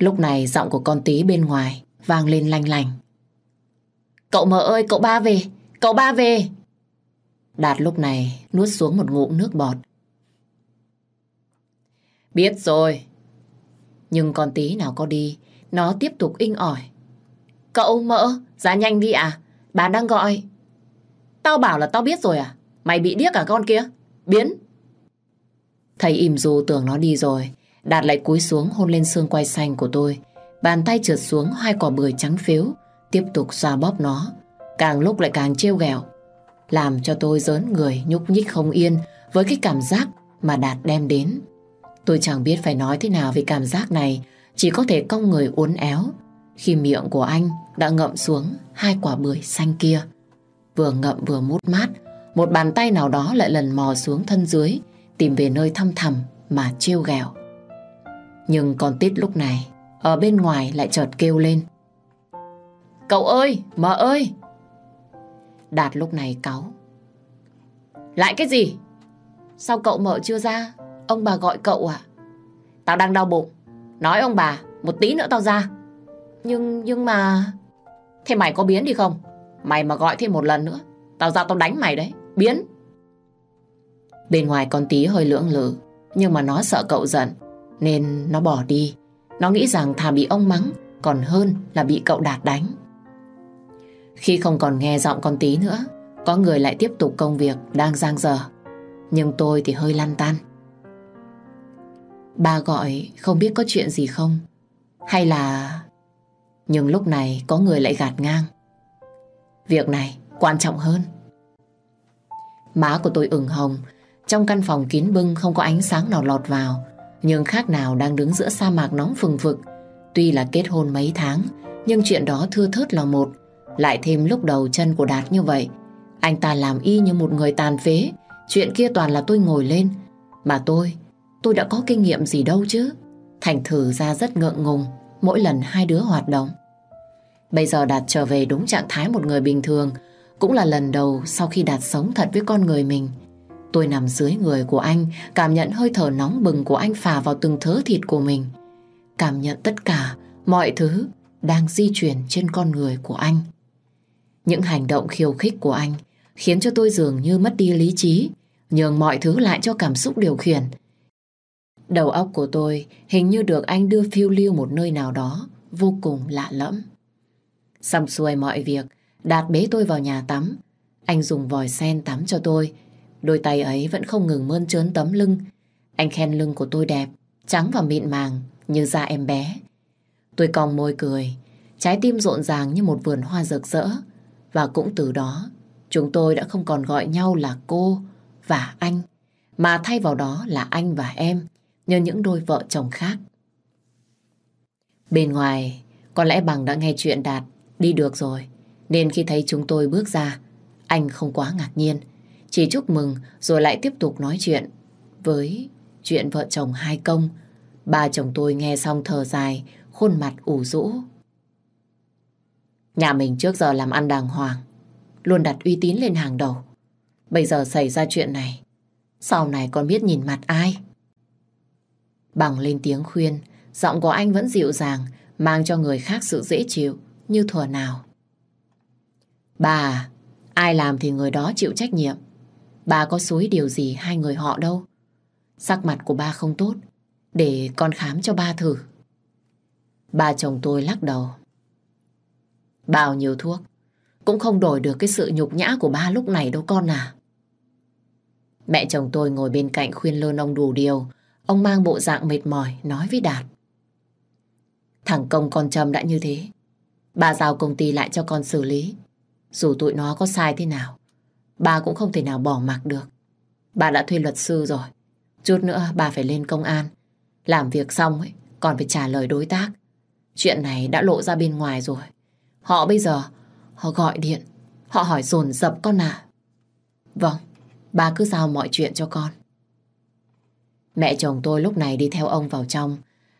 Speaker 1: Lúc này giọng của con tí bên ngoài vang lên lanh lành. Cậu mợ ơi, cậu ba về, cậu ba về. Đạt lúc này nuốt xuống một ngụm nước bọt. Biết rồi. Nhưng con tí nào có đi, nó tiếp tục inh ỏi. Cậu mỡ ra nhanh đi à, bà đang gọi. Tao bảo là tao biết rồi à, mày bị điếc à con kia, biến. Thầy im dù tưởng nó đi rồi, Đạt lại cúi xuống hôn lên xương quai xanh của tôi. Bàn tay trượt xuống hai quả bưởi trắng phếu, tiếp tục xoa bóp nó. Càng lúc lại càng trêu ghẹo làm cho tôi dớn người nhúc nhích không yên với cái cảm giác mà Đạt đem đến. Tôi chẳng biết phải nói thế nào về cảm giác này, chỉ có thể cong người uốn éo khi miệng của anh đã ngậm xuống hai quả bưởi xanh kia. Vừa ngậm vừa mút mát, một bàn tay nào đó lại lần mò xuống thân dưới, tìm về nơi thăm thầm mà trêu ghẹo. Nhưng con tít lúc này, ở bên ngoài lại chợt kêu lên. Cậu ơi, mợ ơi! Đạt lúc này cáu. Lại cái gì? Sao cậu mợ chưa ra? Ông bà gọi cậu à? Tao đang đau bụng. Nói ông bà, một tí nữa tao ra. Nhưng, nhưng mà... Thế mày có biến đi không? Mày mà gọi thêm một lần nữa, tao ra tao đánh mày đấy. Biến! Bên ngoài con tí hơi lưỡng lự, nhưng mà nó sợ cậu giận, nên nó bỏ đi. Nó nghĩ rằng thà bị ông mắng, còn hơn là bị cậu đạt đánh. Khi không còn nghe giọng con tí nữa, có người lại tiếp tục công việc đang giang dở. Nhưng tôi thì hơi lăn tan. Ba gọi không biết có chuyện gì không? Hay là... Nhưng lúc này có người lại gạt ngang. Việc này quan trọng hơn. Má của tôi ửng hồng, trong căn phòng kín bưng không có ánh sáng nào lọt vào, nhưng khác nào đang đứng giữa sa mạc nóng phừng phực. Tuy là kết hôn mấy tháng, nhưng chuyện đó thưa thớt là một, lại thêm lúc đầu chân của Đạt như vậy. Anh ta làm y như một người tàn phế. Chuyện kia toàn là tôi ngồi lên. Mà tôi, tôi đã có kinh nghiệm gì đâu chứ. Thành thử ra rất ngượng ngùng mỗi lần hai đứa hoạt động. Bây giờ Đạt trở về đúng trạng thái một người bình thường. Cũng là lần đầu sau khi Đạt sống thật với con người mình. Tôi nằm dưới người của anh, cảm nhận hơi thở nóng bừng của anh phà vào từng thớ thịt của mình. Cảm nhận tất cả, mọi thứ đang di chuyển trên con người của anh. Những hành động khiêu khích của anh khiến cho tôi dường như mất đi lý trí, nhường mọi thứ lại cho cảm xúc điều khiển. Đầu óc của tôi hình như được anh đưa phiêu lưu một nơi nào đó vô cùng lạ lẫm. Xong xuôi mọi việc, Đạt bế tôi vào nhà tắm. Anh dùng vòi sen tắm cho tôi. Đôi tay ấy vẫn không ngừng mơn trớn tấm lưng. Anh khen lưng của tôi đẹp, trắng và mịn màng như da em bé. Tôi cong môi cười, trái tim rộn ràng như một vườn hoa rực rỡ. Và cũng từ đó, chúng tôi đã không còn gọi nhau là cô và anh, mà thay vào đó là anh và em, như những đôi vợ chồng khác. Bên ngoài, có lẽ bằng đã nghe chuyện Đạt đi được rồi. Nên khi thấy chúng tôi bước ra, anh không quá ngạc nhiên. Chỉ chúc mừng rồi lại tiếp tục nói chuyện với chuyện vợ chồng hai công. Ba chồng tôi nghe xong thở dài, khuôn mặt ủ rũ. Nhà mình trước giờ làm ăn đàng hoàng, luôn đặt uy tín lên hàng đầu. Bây giờ xảy ra chuyện này, sau này còn biết nhìn mặt ai? Bằng lên tiếng khuyên, giọng của anh vẫn dịu dàng, mang cho người khác sự dễ chịu như thuở nào. Bà, ai làm thì người đó chịu trách nhiệm. Bà có xúi điều gì hai người họ đâu. Sắc mặt của ba không tốt, để con khám cho ba thử. Ba chồng tôi lắc đầu. Bao nhiêu thuốc, cũng không đổi được cái sự nhục nhã của ba lúc này đâu con à. Mẹ chồng tôi ngồi bên cạnh khuyên lơn ông đủ điều. Ông mang bộ dạng mệt mỏi nói với Đạt. Thằng công con Trâm đã như thế. Bà giao công ty lại cho con xử lý. Dù tụi nó có sai thế nào, bà cũng không thể nào bỏ mặc được. Bà đã thuê luật sư rồi. Chút nữa bà phải lên công an. Làm việc xong ấy, còn phải trả lời đối tác. Chuyện này đã lộ ra bên ngoài rồi. Họ bây giờ, họ gọi điện, họ hỏi dồn dập con à. Vâng, bà cứ giao mọi chuyện cho con. Mẹ chồng tôi lúc này đi theo ông vào trong.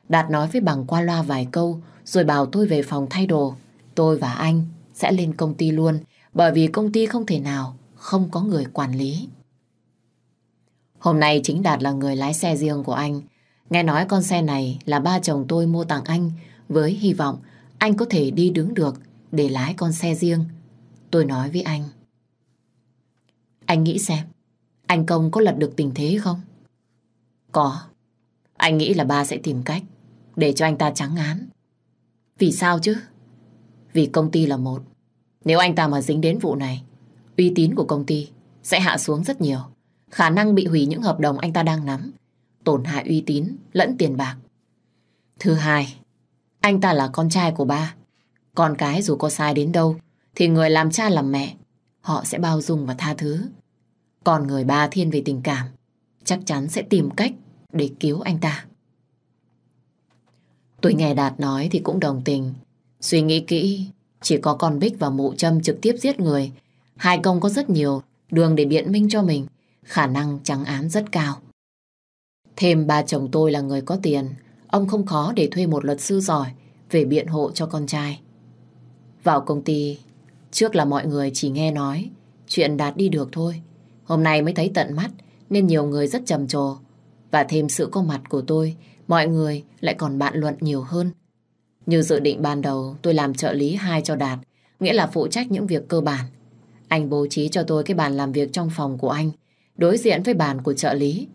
Speaker 1: Đạt nói với bằng qua loa vài câu, rồi bảo tôi về phòng thay đồ. Tôi và anh sẽ lên công ty luôn, bởi vì công ty không thể nào không có người quản lý. Hôm nay chính Đạt là người lái xe riêng của anh. Nghe nói con xe này là ba chồng tôi mua tặng anh với hy vọng anh có thể đi đứng được để lái con xe riêng. Tôi nói với anh. Anh nghĩ xem, anh Công có lật được tình thế không? Có. Anh nghĩ là ba sẽ tìm cách để cho anh ta trắng án. Vì sao chứ? Vì công ty là một. Nếu anh ta mà dính đến vụ này, uy tín của công ty sẽ hạ xuống rất nhiều. Khả năng bị hủy những hợp đồng anh ta đang nắm, tổn hại uy tín lẫn tiền bạc. Thứ hai, anh ta là con trai của ba. Con cái dù có sai đến đâu, thì người làm cha làm mẹ, họ sẽ bao dung và tha thứ. Còn người ba thiên về tình cảm, chắc chắn sẽ tìm cách để cứu anh ta. Tôi nghe Đạt nói thì cũng đồng tình. Suy nghĩ kỹ, chỉ có con Bích và mụ châm trực tiếp giết người. Hai công có rất nhiều đường để biện minh cho mình, khả năng trắng án rất cao. Thêm ba chồng tôi là người có tiền, ông không khó để thuê một luật sư giỏi về biện hộ cho con trai. Vào công ty, trước là mọi người chỉ nghe nói chuyện Đạt đi được thôi. Hôm nay mới thấy tận mắt nên nhiều người rất trầm trồ. Và thêm sự có mặt của tôi, mọi người lại còn bạn luận nhiều hơn. Như dự định ban đầu, tôi làm trợ lý hai cho Đạt, nghĩa là phụ trách những việc cơ bản. Anh bố trí cho tôi cái bàn làm việc trong phòng của anh, đối diện với bàn của trợ lý.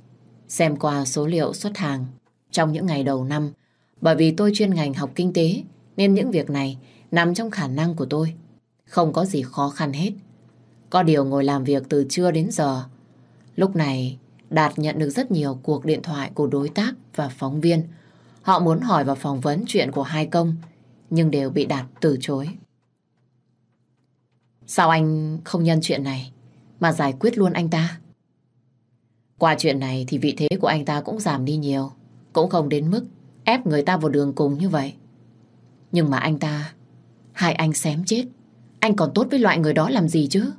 Speaker 1: Xem qua số liệu xuất hàng trong những ngày đầu năm. Bởi vì tôi chuyên ngành học kinh tế, nên những việc này nằm trong khả năng của tôi. Không có gì khó khăn hết. Có điều ngồi làm việc từ trưa đến giờ. Lúc này, Đạt nhận được rất nhiều cuộc điện thoại của đối tác và phóng viên. Họ muốn hỏi và phỏng vấn chuyện của hai công, nhưng đều bị Đạt từ chối. Sao anh không nhân chuyện này mà giải quyết luôn anh ta? Qua chuyện này thì vị thế của anh ta cũng giảm đi nhiều, cũng không đến mức ép người ta vào đường cùng như vậy. Nhưng mà anh ta, hai anh xém chết, anh còn tốt với loại người đó làm gì chứ?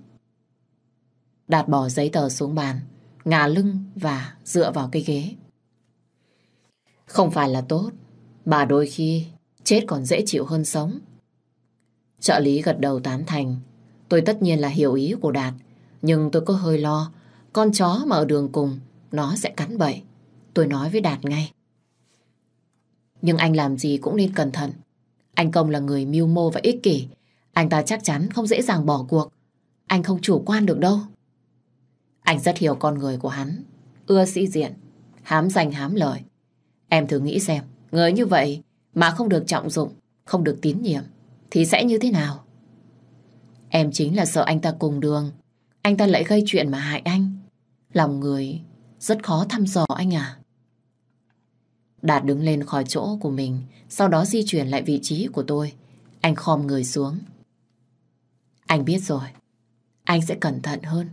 Speaker 1: Đạt bỏ giấy tờ xuống bàn, ngả lưng và dựa vào cái ghế. Không phải là tốt, bà đôi khi chết còn dễ chịu hơn sống. Trợ lý gật đầu tán thành. Tôi tất nhiên là hiểu ý của Đạt, nhưng tôi có hơi lo. Con chó mà ở đường cùng, nó sẽ cắn bậy. Tôi nói với Đạt ngay. Nhưng anh làm gì cũng nên cẩn thận. Anh Công là người mưu mô và ích kỷ. Anh ta chắc chắn không dễ dàng bỏ cuộc. Anh không chủ quan được đâu. Anh rất hiểu con người của hắn. Ưa sĩ diện, hám danh hám lợi. Em thử nghĩ xem, người như vậy mà không được trọng dụng, không được tín nhiệm, thì sẽ như thế nào? Em chính là sợ anh ta cùng đường. Anh ta lại gây chuyện mà hại anh. Lòng người rất khó thăm dò anh à. Đạt đứng lên khỏi chỗ của mình, sau đó di chuyển lại vị trí của tôi. Anh khom người xuống. Anh biết rồi, anh sẽ cẩn thận hơn.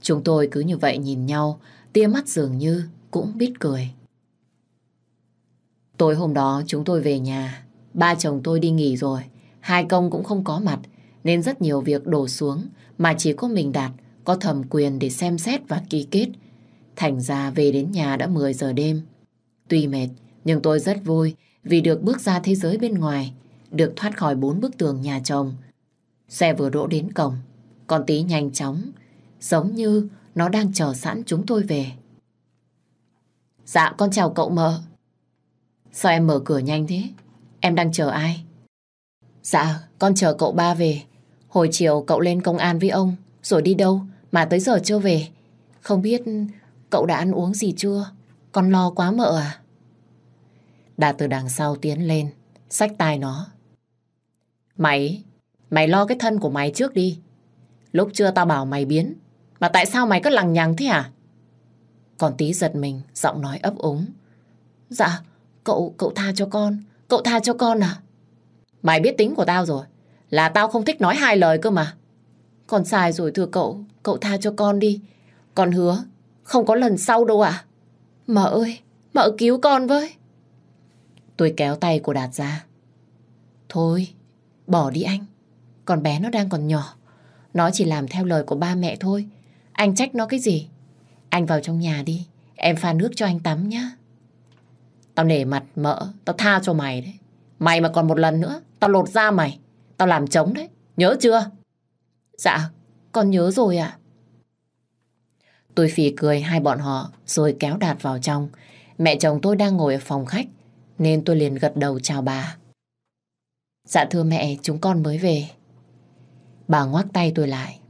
Speaker 1: Chúng tôi cứ như vậy nhìn nhau, tia mắt dường như cũng biết cười. Tối hôm đó chúng tôi về nhà. Ba chồng tôi đi nghỉ rồi. Hai công cũng không có mặt. Nên rất nhiều việc đổ xuống mà chỉ có mình Đạt có thẩm quyền để xem xét và ký kết. Thành ra về đến nhà đã 10 giờ đêm. Tuy mệt, nhưng tôi rất vui vì được bước ra thế giới bên ngoài, được thoát khỏi bốn bức tường nhà chồng. Xe vừa đỗ đến cổng, con tí nhanh chóng, giống như nó đang chờ sẵn chúng tôi về. Dạ, con chào cậu mợ. Sao em mở cửa nhanh thế? Em đang chờ ai? Dạ, con chờ cậu ba về. Hồi chiều cậu lên công an với ông, rồi đi đâu mà tới giờ chưa về. Không biết cậu đã ăn uống gì chưa? Con lo quá mợ à? Đạt từ đằng sau tiến lên, xách tai nó. Mày, mày lo cái thân của mày trước đi. Lúc chưa tao bảo mày biến, mà tại sao mày cứ lằng nhằng thế à? Còn tí giật mình, giọng nói ấp úng. Dạ, cậu, cậu tha cho con, cậu tha cho con à? Mày biết tính của tao rồi, là tao không thích nói hai lời cơ mà. Con sai rồi thưa cậu, cậu tha cho con đi. Con hứa, không có lần sau đâu ạ. À? Mợ ơi, mợ cứu con với. Tôi kéo tay của Đạt ra. Thôi, bỏ đi anh. Con bé nó đang còn nhỏ. Nó chỉ làm theo lời của ba mẹ thôi. Anh trách nó cái gì? Anh vào trong nhà đi. Em pha nước cho anh tắm nhá. Tao nể mặt mỡ. Tao tha cho mày đấy. Mày mà còn một lần nữa. Tao lột ra mày. Tao làm trống đấy. Nhớ chưa? Dạ, con nhớ rồi ạ. Tôi phì cười hai bọn họ rồi kéo Đạt vào trong. Mẹ chồng tôi đang ngồi ở phòng khách nên tôi liền gật đầu chào bà. Dạ thưa mẹ, chúng con mới về. Bà ngoắc tay tôi lại.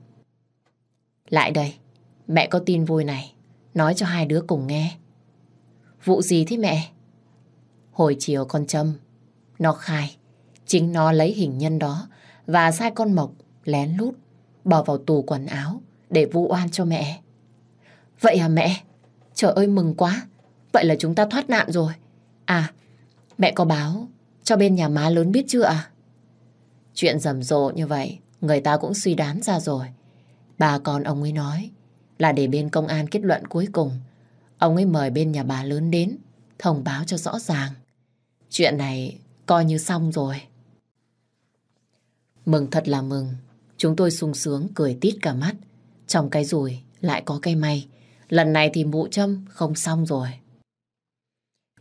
Speaker 1: Lại đây, mẹ có tin vui này, nói cho hai đứa cùng nghe. Vụ gì thế mẹ? Hồi chiều con Trâm, nó khai, chính nó lấy hình nhân đó và sai con Mộc lén lút bỏ vào tù quần áo để vu oan cho mẹ. Vậy à mẹ? Trời ơi mừng quá. Vậy là chúng ta thoát nạn rồi. À, mẹ có báo cho bên nhà má lớn biết chưa à? Chuyện rầm rộ như vậy, người ta cũng suy đoán ra rồi. Bà con ông ấy nói là để bên công an kết luận cuối cùng. Ông ấy mời bên nhà bà lớn đến, thông báo cho rõ ràng. Chuyện này coi như xong rồi. Mừng thật là mừng. Chúng tôi sung sướng cười tít cả mắt. Trong cái rủi lại có cái may. Lần này thì mụ châm không xong rồi.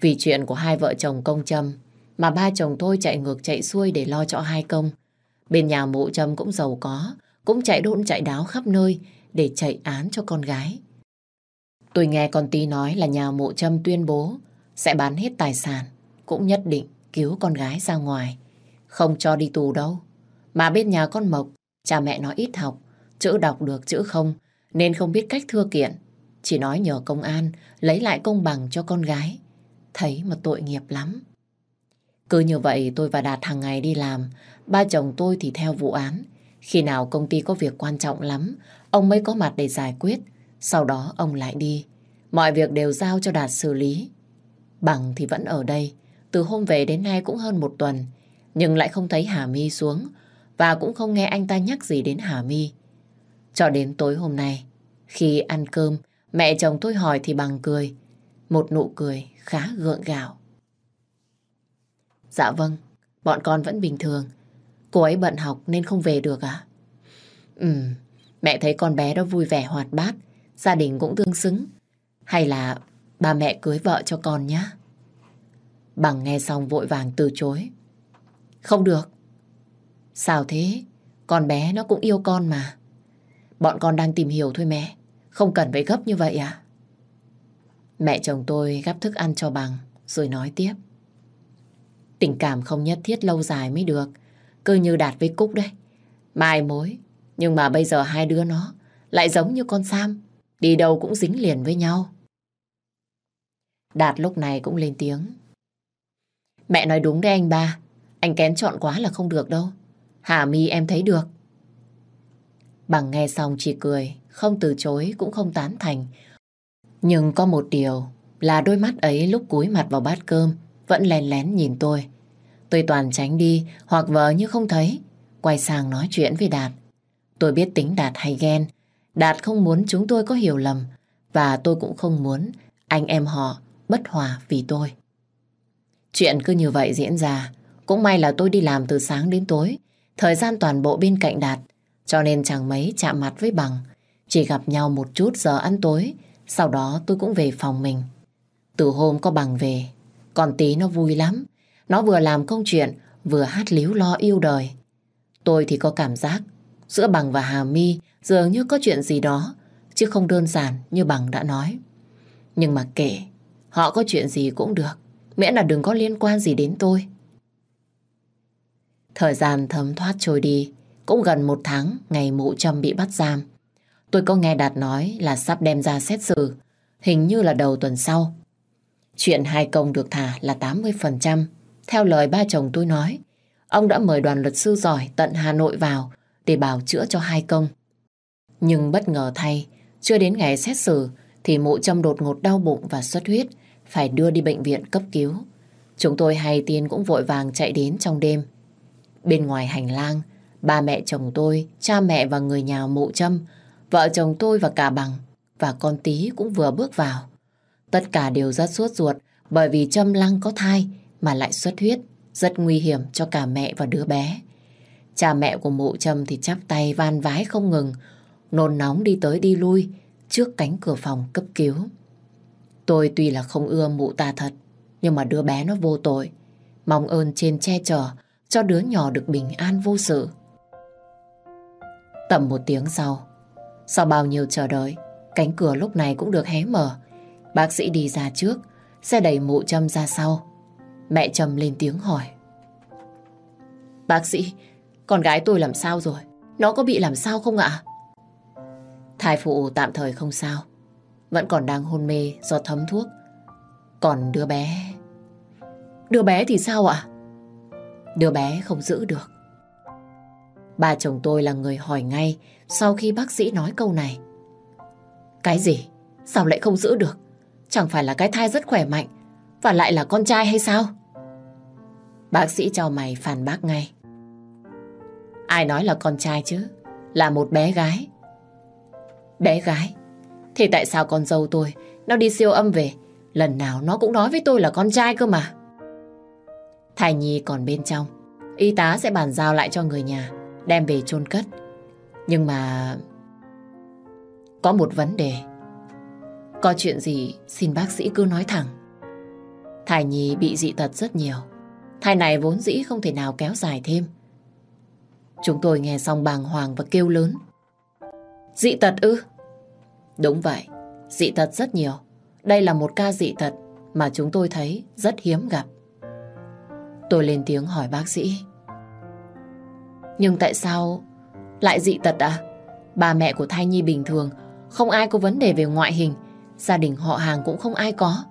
Speaker 1: Vì chuyện của hai vợ chồng công châm mà ba chồng tôi chạy ngược chạy xuôi để lo cho hai công. Bên nhà mụ châm cũng giàu có, cũng chạy đôn chạy đáo khắp nơi để chạy án cho con gái. Tôi nghe con tí nói là nhà mụ châm tuyên bố sẽ bán hết tài sản, cũng nhất định cứu con gái ra ngoài. Không cho đi tù đâu. Mà bên nhà con Mộc, cha mẹ nó ít học, chữ đọc được chữ không, nên không biết cách thưa kiện. Chỉ nói nhờ công an lấy lại công bằng cho con gái. Thấy mà tội nghiệp lắm. Cứ như vậy tôi và Đạt hàng ngày đi làm, ba chồng tôi thì theo vụ án. Khi nào công ty có việc quan trọng lắm, ông mới có mặt để giải quyết. Sau đó ông lại đi. Mọi việc đều giao cho Đạt xử lý. Bằng thì vẫn ở đây. Từ hôm về đến nay cũng hơn một tuần. Nhưng lại không thấy Hà My xuống. Và cũng không nghe anh ta nhắc gì đến Hà My. Cho đến tối hôm nay, khi ăn cơm, mẹ chồng tôi hỏi thì bằng cười. Một nụ cười khá gượng gạo. Dạ vâng, bọn con vẫn bình thường. Cô ấy bận học nên không về được à? Ừ, mẹ thấy con bé đó vui vẻ hoạt bát, gia đình cũng tương xứng. Hay là ba mẹ cưới vợ cho con nhé? Bằng nghe xong vội vàng từ chối. Không được. Sao thế? Con bé nó cũng yêu con mà. Bọn con đang tìm hiểu thôi mẹ. Không cần phải gấp như vậy à? Mẹ chồng tôi gắp thức ăn cho bằng, rồi nói tiếp. Tình cảm không nhất thiết lâu dài mới được. Cứ như Đạt với Cúc đấy. Mai mối. Nhưng mà bây giờ hai đứa nó lại giống như con Sam. Đi đâu cũng dính liền với nhau. Đạt lúc này cũng lên tiếng. Mẹ nói đúng đấy anh ba. Anh kén chọn quá là không được đâu. Hà mi em thấy được. Bằng nghe xong chỉ cười, không từ chối cũng không tán thành. Nhưng có một điều là đôi mắt ấy lúc cúi mặt vào bát cơm vẫn lén lén nhìn tôi. Tôi toàn tránh đi hoặc vờ như không thấy, quay sang nói chuyện với Đạt. Tôi biết tính Đạt hay ghen. Đạt không muốn chúng tôi có hiểu lầm và tôi cũng không muốn anh em họ bất hòa vì tôi. Chuyện cứ như vậy diễn ra. Cũng may là tôi đi làm từ sáng đến tối. Thời gian toàn bộ bên cạnh Đạt. Cho nên chẳng mấy chạm mặt với bằng. Chỉ gặp nhau một chút giờ ăn tối. Sau đó tôi cũng về phòng mình. Từ hôm có bằng về. Còn tí nó vui lắm. Nó vừa làm công chuyện, vừa hát líu lo yêu đời. Tôi thì có cảm giác giữa bằng và Hà My dường như có chuyện gì đó, chứ không đơn giản như bằng đã nói. Nhưng mà kể, họ có chuyện gì cũng được, miễn là đừng có liên quan gì đến tôi. Thời gian thấm thoát trôi đi, cũng gần một tháng ngày mụ Trâm bị bắt giam. Tôi có nghe Đạt nói là sắp đem ra xét xử, hình như là đầu tuần sau. Chuyện hai công được thả là 80%, theo lời ba chồng tôi nói. Ông đã mời đoàn luật sư giỏi tận Hà Nội vào để bảo chữa cho hai công. Nhưng bất ngờ thay, chưa đến ngày xét xử thì mụ Trâm đột ngột đau bụng và xuất huyết, phải đưa đi bệnh viện cấp cứu. Chúng tôi hay tin cũng vội vàng chạy đến trong đêm. Bên ngoài hành lang, ba mẹ chồng tôi, cha mẹ và người nhà mộ châm vợ chồng tôi và cả bằng và con tí cũng vừa bước vào. Tất cả đều rất suốt ruột bởi vì châm Lăng có thai mà lại xuất huyết, rất nguy hiểm cho cả mẹ và đứa bé. Cha mẹ của mộ châm thì chắp tay van vái không ngừng, nôn nóng đi tới đi lui trước cánh cửa phòng cấp cứu. Tôi tuy là không ưa mụ ta thật, nhưng mà đứa bé nó vô tội. Mong ơn trên che chở cho đứa nhỏ được bình an vô sự. Tầm một tiếng sau, sau bao nhiêu chờ đợi, cánh cửa lúc này cũng được hé mở. Bác sĩ đi ra trước, xe đẩy mụ Trâm ra sau. Mẹ Trâm lên tiếng hỏi. Bác sĩ, con gái tôi làm sao rồi? Nó có bị làm sao không ạ? Thai phụ tạm thời không sao. Vẫn còn đang hôn mê do thấm thuốc. Còn đứa bé... Đứa bé thì sao ạ? Đứa bé không giữ được. Bà chồng tôi là người hỏi ngay sau khi bác sĩ nói câu này. Cái gì? Sao lại không giữ được? Chẳng phải là cái thai rất khỏe mạnh và lại là con trai hay sao? Bác sĩ cho mày phản bác ngay. Ai nói là con trai chứ? Là một bé gái. Bé gái? Thì tại sao con dâu tôi nó đi siêu âm về lần nào nó cũng nói với tôi là con trai cơ mà. Thai nhi còn bên trong y tá sẽ bàn giao lại cho người nhà đem về chôn cất. Nhưng mà có một vấn đề. Có chuyện gì xin bác sĩ cứ nói thẳng. Thai nhi bị dị tật rất nhiều. Thai này vốn dĩ không thể nào kéo dài thêm. Chúng tôi nghe xong bàng hoàng và kêu lớn. Dị tật ư? Đúng vậy, dị tật rất nhiều. Đây là một ca dị tật mà chúng tôi thấy rất hiếm gặp. Tôi lên tiếng hỏi bác sĩ. Nhưng tại sao lại dị tật à? Bà mẹ của thai nhi bình thường, không ai có vấn đề về ngoại hình, gia đình họ hàng cũng không ai có.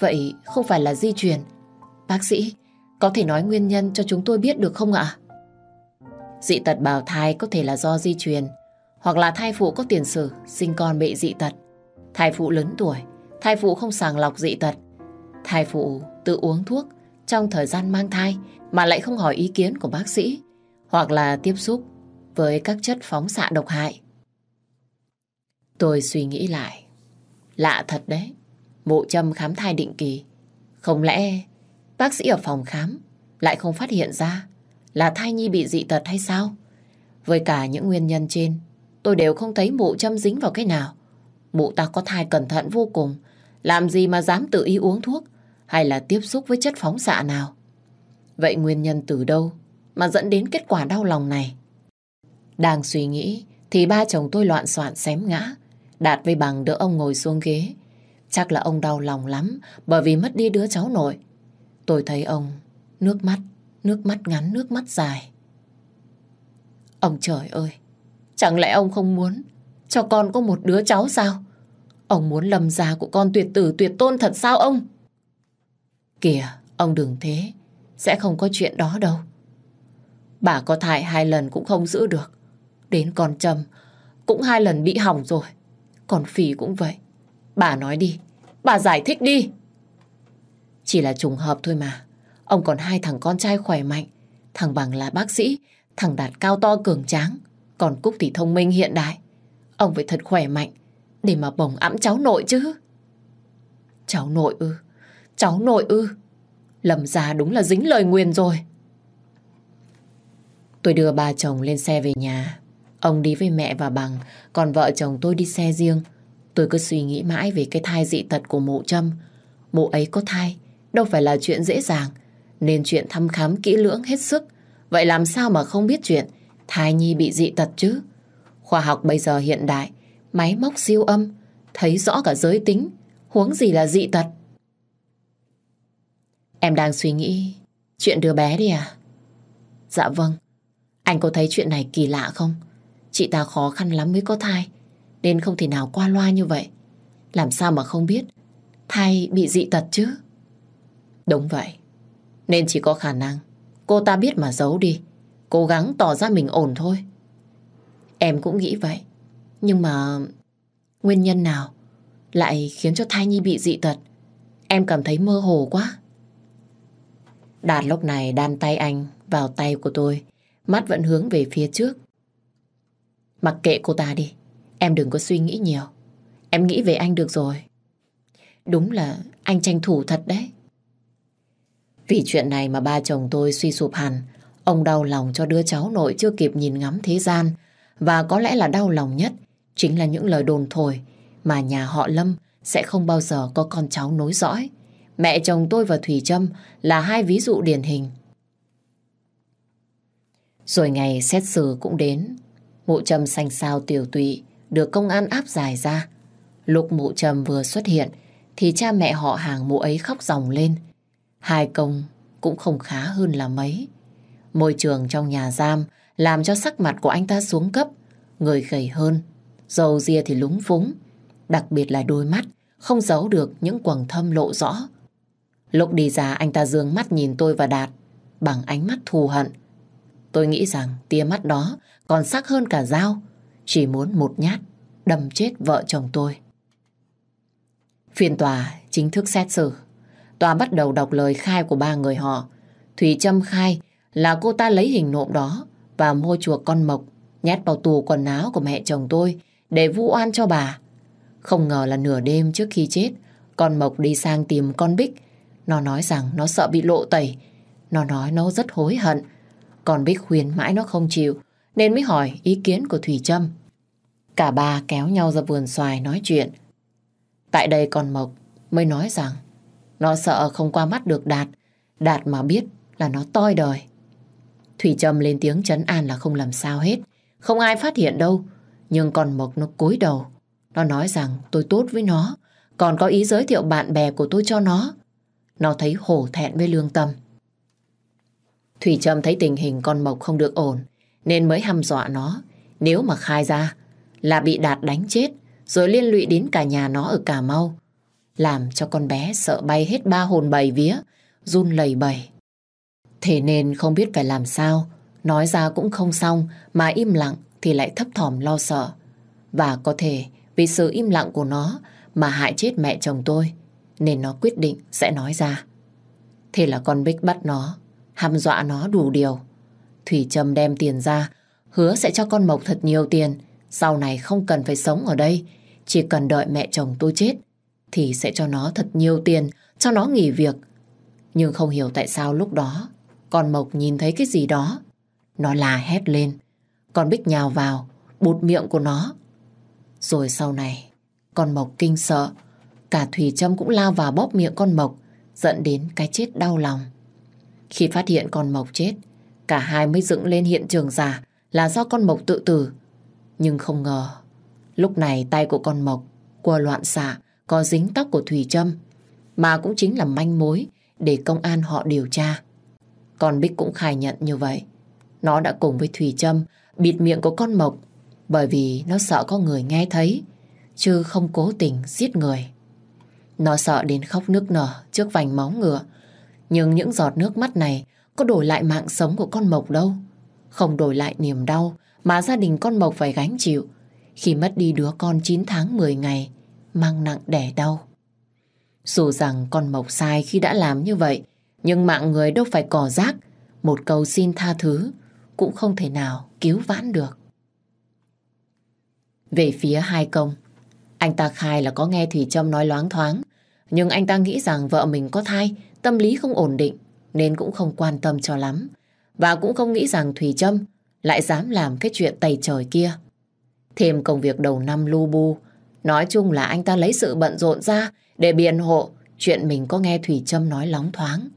Speaker 1: Vậy không phải là di truyền. Bác sĩ, có thể nói nguyên nhân cho chúng tôi biết được không ạ? Dị tật bào thai có thể là do di truyền, hoặc là thai phụ có tiền sử sinh con bị dị tật. Thai phụ lớn tuổi, thai phụ không sàng lọc dị tật. Thai phụ tự uống thuốc trong thời gian mang thai mà lại không hỏi ý kiến của bác sĩ, hoặc là tiếp xúc với các chất phóng xạ độc hại. Tôi suy nghĩ lại. Lạ thật đấy. Mộ châm khám thai định kỳ. Không lẽ bác sĩ ở phòng khám lại không phát hiện ra là thai nhi bị dị tật hay sao? Với cả những nguyên nhân trên, tôi đều không thấy mụ châm dính vào cái nào. Mụ ta có thai cẩn thận vô cùng, làm gì mà dám tự ý uống thuốc hay là tiếp xúc với chất phóng xạ nào. Vậy nguyên nhân từ đâu mà dẫn đến kết quả đau lòng này? Đang suy nghĩ thì ba chồng tôi loạn soạn xém ngã. Đạt với bằng đỡ ông ngồi xuống ghế. Chắc là ông đau lòng lắm bởi vì mất đi đứa cháu nội. Tôi thấy ông nước mắt Nước mắt ngắn, nước mắt dài. Ông trời ơi, chẳng lẽ ông không muốn cho con có một đứa cháu sao? Ông muốn lầm già của con tuyệt tử tuyệt tôn thật sao ông? Kìa, ông đừng thế, sẽ không có chuyện đó đâu. Bà có thai hai lần cũng không giữ được. Đến con trâm cũng hai lần bị hỏng rồi. Còn Phì cũng vậy. Bà nói đi, bà giải thích đi. Chỉ là trùng hợp thôi mà. Ông còn hai thằng con trai khỏe mạnh. Thằng Bằng là bác sĩ, thằng Đạt cao to cường tráng. Còn Cúc thì thông minh hiện đại. Ông phải thật khỏe mạnh để mà bồng ẵm cháu nội chứ. Cháu nội ư? Cháu nội ư? lầm ra đúng là dính lời nguyền rồi. Tôi đưa ba chồng lên xe về nhà. Ông đi với mẹ và bằng, còn vợ chồng tôi đi xe riêng. Tôi cứ suy nghĩ mãi về cái thai dị tật của mụ Trâm. Mụ ấy có thai, đâu phải là chuyện dễ dàng. Nên chuyện thăm khám kỹ lưỡng hết sức. Vậy làm sao mà không biết chuyện thai nhi bị dị tật chứ? Khoa học bây giờ hiện đại, máy móc siêu âm, thấy rõ cả giới tính, huống gì là dị tật. Em đang suy nghĩ chuyện đứa bé đi à? Dạ vâng. Anh có thấy chuyện này kỳ lạ không? Chị ta khó khăn lắm mới có thai, nên không thể nào qua loa như vậy. Làm sao mà không biết thai bị dị tật chứ? Đúng vậy. Nên chỉ có khả năng cô ta biết mà giấu đi. Cố gắng tỏ ra mình ổn thôi. Em cũng nghĩ vậy. Nhưng mà nguyên nhân nào lại khiến cho thai nhi bị dị tật? Em cảm thấy mơ hồ quá. Đạt lúc này đan tay anh vào tay của tôi. Mắt vẫn hướng về phía trước. Mặc kệ cô ta đi. Em đừng có suy nghĩ nhiều. Em nghĩ về anh được rồi. Đúng là anh tranh thủ thật đấy. Vì chuyện này mà ba chồng tôi suy sụp hẳn. Ông đau lòng cho đứa cháu nội chưa kịp nhìn ngắm thế gian. Và có lẽ là đau lòng nhất chính là những lời đồn thổi mà nhà họ Lâm sẽ không bao giờ có con cháu nối dõi. Mẹ chồng tôi và Thủy Trâm là hai ví dụ điển hình. Rồi ngày xét xử cũng đến. Mụ Trâm xanh xao tiểu tụy được công an áp giải ra. Lúc mụ Trâm vừa xuất hiện thì cha mẹ họ hàng mụ ấy khóc ròng lên. Hai công cũng không khá hơn là mấy. Môi trường trong nhà giam làm cho sắc mặt của anh ta xuống cấp, người gầy hơn, dầu ria thì lúng phúng, đặc biệt là đôi mắt không giấu được những quầng thâm lộ rõ. Lúc đi ra anh ta dương mắt nhìn tôi và Đạt bằng ánh mắt thù hận. Tôi nghĩ rằng tia mắt đó còn sắc hơn cả dao, chỉ muốn một nhát đâm chết vợ chồng tôi. Phiên tòa chính thức xét xử. Tòa bắt đầu đọc lời khai của ba người họ. Thủy Trâm khai là cô ta lấy hình nộm đó và mua chuộc con mộc nhét vào tù quần áo của mẹ chồng tôi để vu oan cho bà. Không ngờ là nửa đêm trước khi chết, con Mộc đi sang tìm con Bích. Nó nói rằng nó sợ bị lộ tẩy. Nó nói nó rất hối hận. Còn Bích khuyên mãi nó không chịu, nên mới hỏi ý kiến của Thủy Trâm. Cả ba kéo nhau ra vườn xoài nói chuyện. Tại đây con Mộc mới nói rằng nó sợ không qua mắt được Đạt. Đạt mà biết là nó toi đời. Thủy Trâm lên tiếng chấn an là không làm sao hết. Không ai phát hiện đâu. Nhưng con Mộc nó cúi đầu. Nó nói rằng tôi tốt với nó. Còn có ý giới thiệu bạn bè của tôi cho nó. Nó thấy hổ thẹn với lương tâm. Thủy Trâm thấy tình hình con Mộc không được ổn. Nên mới hăm dọa nó. Nếu mà khai ra là bị Đạt đánh chết. Rồi liên lụy đến cả nhà nó ở Cà Mau. Làm cho con bé sợ bay hết ba hồn bảy vía. Run lầy bầy. Thế nên không biết phải làm sao. Nói ra cũng không xong mà im lặng thì lại thấp thỏm lo sợ. Và có thể vì sự im lặng của nó mà hại chết mẹ chồng tôi nên nó quyết định sẽ nói ra. Thế là con Bích bắt nó, hăm dọa nó đủ điều. Thủy Trầm đem tiền ra, hứa sẽ cho con Mộc thật nhiều tiền, sau này không cần phải sống ở đây, chỉ cần đợi mẹ chồng tôi chết, thì sẽ cho nó thật nhiều tiền, cho nó nghỉ việc. Nhưng không hiểu tại sao lúc đó, con Mộc nhìn thấy cái gì đó, nó là hét lên. Con Bích nhào vào, bụt miệng của nó. Rồi sau này, con Mộc kinh sợ. Cả Thủy Trâm cũng lao vào bóp miệng con Mộc, dẫn đến cái chết đau lòng. Khi phát hiện con Mộc chết, cả hai mới dựng lên hiện trường giả là do con Mộc tự tử. Nhưng không ngờ, lúc này tay của con Mộc qua loạn xạ có dính tóc của Thủy Trâm, mà cũng chính là manh mối để công an họ điều tra. còn Bích cũng khai nhận như vậy. Nó đã cùng với Thủy Trâm bịt miệng của con Mộc bởi vì nó sợ có người nghe thấy chứ không cố tình giết người. Nó sợ đến khóc nước nở trước vành máu ngựa nhưng những giọt nước mắt này có đổi lại mạng sống của con Mộc đâu. Không đổi lại niềm đau mà gia đình con Mộc phải gánh chịu khi mất đi đứa con 9 tháng 10 ngày mang nặng đẻ đau. Dù rằng con Mộc sai khi đã làm như vậy nhưng mạng người đâu phải cỏ rác một câu xin tha thứ cũng không thể nào cứu vãn được. Về phía hai công, anh ta khai là có nghe Thủy Trâm nói loáng thoáng, Nhưng anh ta nghĩ rằng vợ mình có thai, tâm lý không ổn định, nên cũng không quan tâm cho lắm. Và cũng không nghĩ rằng Thùy Trâm lại dám làm cái chuyện tày trời kia. Thêm công việc đầu năm lu bu, nói chung là anh ta lấy sự bận rộn ra để biện hộ chuyện mình có nghe Thùy Trâm nói lóng thoáng.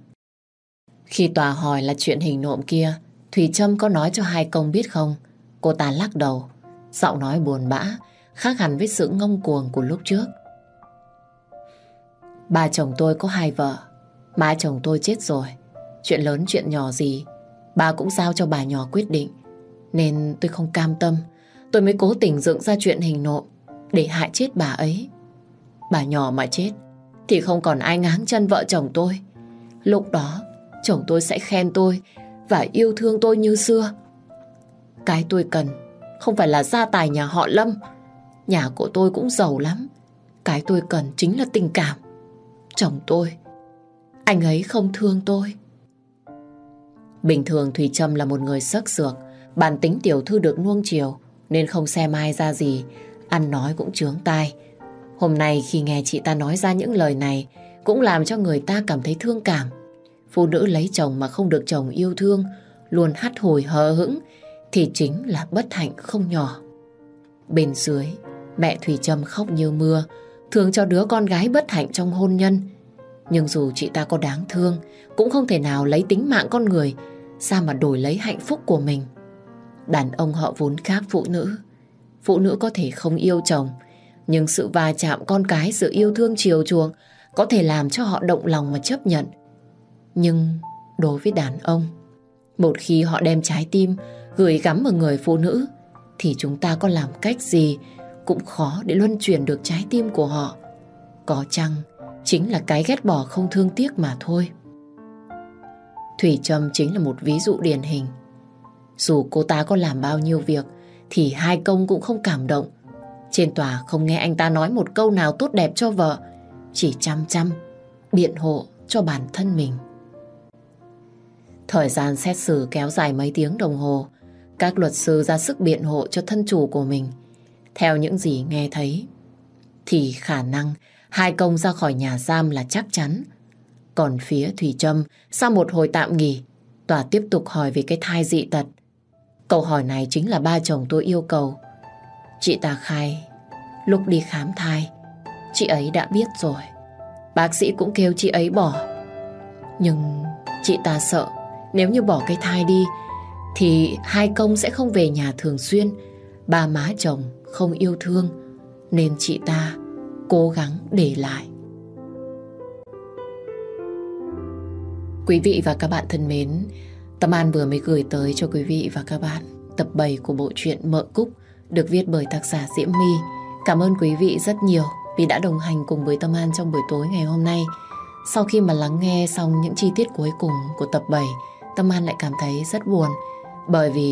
Speaker 1: Khi tòa hỏi là chuyện hình nộm kia, Thùy Trâm có nói cho hai công biết không? Cô ta lắc đầu, giọng nói buồn bã, khác hẳn với sự ngông cuồng của lúc trước. Ba chồng tôi có hai vợ, má chồng tôi chết rồi. Chuyện lớn chuyện nhỏ gì, bà cũng giao cho bà nhỏ quyết định. Nên tôi không cam tâm, tôi mới cố tình dựng ra chuyện hình nộm để hại chết bà ấy. Bà nhỏ mà chết, thì không còn ai ngáng chân vợ chồng tôi. Lúc đó, chồng tôi sẽ khen tôi và yêu thương tôi như xưa. Cái tôi cần không phải là gia tài nhà họ Lâm. Nhà của tôi cũng giàu lắm. Cái tôi cần chính là tình cảm. Chồng tôi, anh ấy không thương tôi. Bình thường Thùy Trâm là một người sắc sược, bản tính tiểu thư được nuông chiều, nên không xem ai ra gì, ăn nói cũng trướng tai. Hôm nay khi nghe chị ta nói ra những lời này, cũng làm cho người ta cảm thấy thương cảm. Phụ nữ lấy chồng mà không được chồng yêu thương, luôn hắt hồi hờ hững, thì chính là bất hạnh không nhỏ. Bên dưới, mẹ thủy Trâm khóc như mưa, thường cho đứa con gái bất hạnh trong hôn nhân. Nhưng dù chị ta có đáng thương, cũng không thể nào lấy tính mạng con người ra mà đổi lấy hạnh phúc của mình. Đàn ông họ vốn khác phụ nữ. Phụ nữ có thể không yêu chồng, nhưng sự va chạm con cái, sự yêu thương chiều chuộng có thể làm cho họ động lòng mà chấp nhận. Nhưng đối với đàn ông, một khi họ đem trái tim gửi gắm vào người phụ nữ, thì chúng ta có làm cách gì cũng khó để luân chuyển được trái tim của họ. Có chăng chính là cái ghét bỏ không thương tiếc mà thôi. Thủy Trâm chính là một ví dụ điển hình. Dù cô ta có làm bao nhiêu việc thì hai công cũng không cảm động. Trên tòa không nghe anh ta nói một câu nào tốt đẹp cho vợ, chỉ chăm chăm biện hộ cho bản thân mình. Thời gian xét xử kéo dài mấy tiếng đồng hồ, các luật sư ra sức biện hộ cho thân chủ của mình. Theo những gì nghe thấy, thì khả năng hai công ra khỏi nhà giam là chắc chắn. Còn phía Thủy Trâm, sau một hồi tạm nghỉ, tòa tiếp tục hỏi về cái thai dị tật. Câu hỏi này chính là ba chồng tôi yêu cầu. Chị ta khai, lúc đi khám thai, chị ấy đã biết rồi. Bác sĩ cũng kêu chị ấy bỏ. Nhưng chị ta sợ nếu như bỏ cái thai đi thì hai công sẽ không về nhà thường xuyên. Ba má chồng không yêu thương nên chị ta cố gắng để lại. Quý vị và các bạn thân mến, Tâm An vừa mới gửi tới cho quý vị và các bạn tập 7 của bộ truyện Mợ Cúc được viết bởi tác giả Diễm My. Cảm ơn quý vị rất nhiều vì đã đồng hành cùng với Tâm An trong buổi tối ngày hôm nay. Sau khi mà lắng nghe xong những chi tiết cuối cùng của tập 7, Tâm An lại cảm thấy rất buồn bởi vì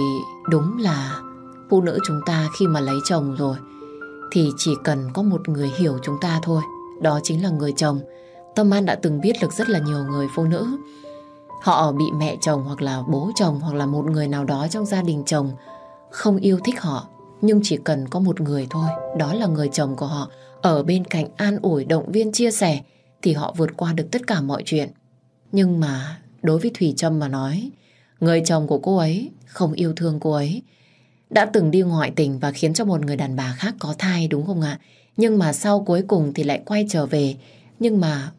Speaker 1: đúng là phụ nữ chúng ta khi mà lấy chồng rồi thì chỉ cần có một người hiểu chúng ta thôi. Đó chính là người chồng. Tâm An đã từng biết được rất là nhiều người phụ nữ. Họ bị mẹ chồng hoặc là bố chồng hoặc là một người nào đó trong gia đình chồng không yêu thích họ. Nhưng chỉ cần có một người thôi, đó là người chồng của họ, ở bên cạnh an ủi, động viên, chia sẻ, thì họ vượt qua được tất cả mọi chuyện. Nhưng mà đối với Thủy Trâm mà nói, người chồng của cô ấy không yêu thương cô ấy, đã từng đi ngoại tình và khiến cho một người đàn bà khác có thai đúng không ạ? Nhưng mà sau cuối cùng thì lại quay trở về. Nhưng mà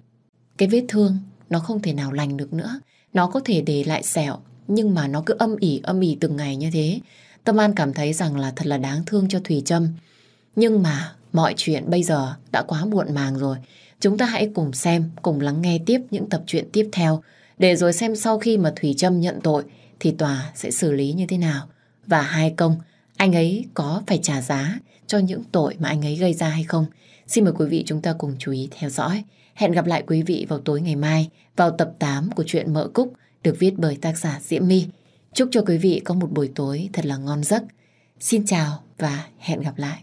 Speaker 1: cái vết thương nó không thể nào lành được nữa. Nó có thể để lại sẹo nhưng mà nó cứ âm ỉ âm ỉ từng ngày như thế. Tâm An cảm thấy rằng là thật là đáng thương cho Thùy Trâm. Nhưng mà mọi chuyện bây giờ đã quá muộn màng rồi. Chúng ta hãy cùng xem, cùng lắng nghe tiếp những tập truyện tiếp theo để rồi xem sau khi mà Thủy Trâm nhận tội thì tòa sẽ xử lý như thế nào. Và hai công, anh ấy có phải trả giá cho những tội mà anh ấy gây ra hay không? Xin mời quý vị chúng ta cùng chú ý theo dõi. Hẹn gặp lại quý vị vào tối ngày mai vào tập 8 của truyện Mỡ Cúc được viết bởi tác giả Diễm My. Chúc cho quý vị có một buổi tối thật là ngon giấc. Xin chào và hẹn gặp lại.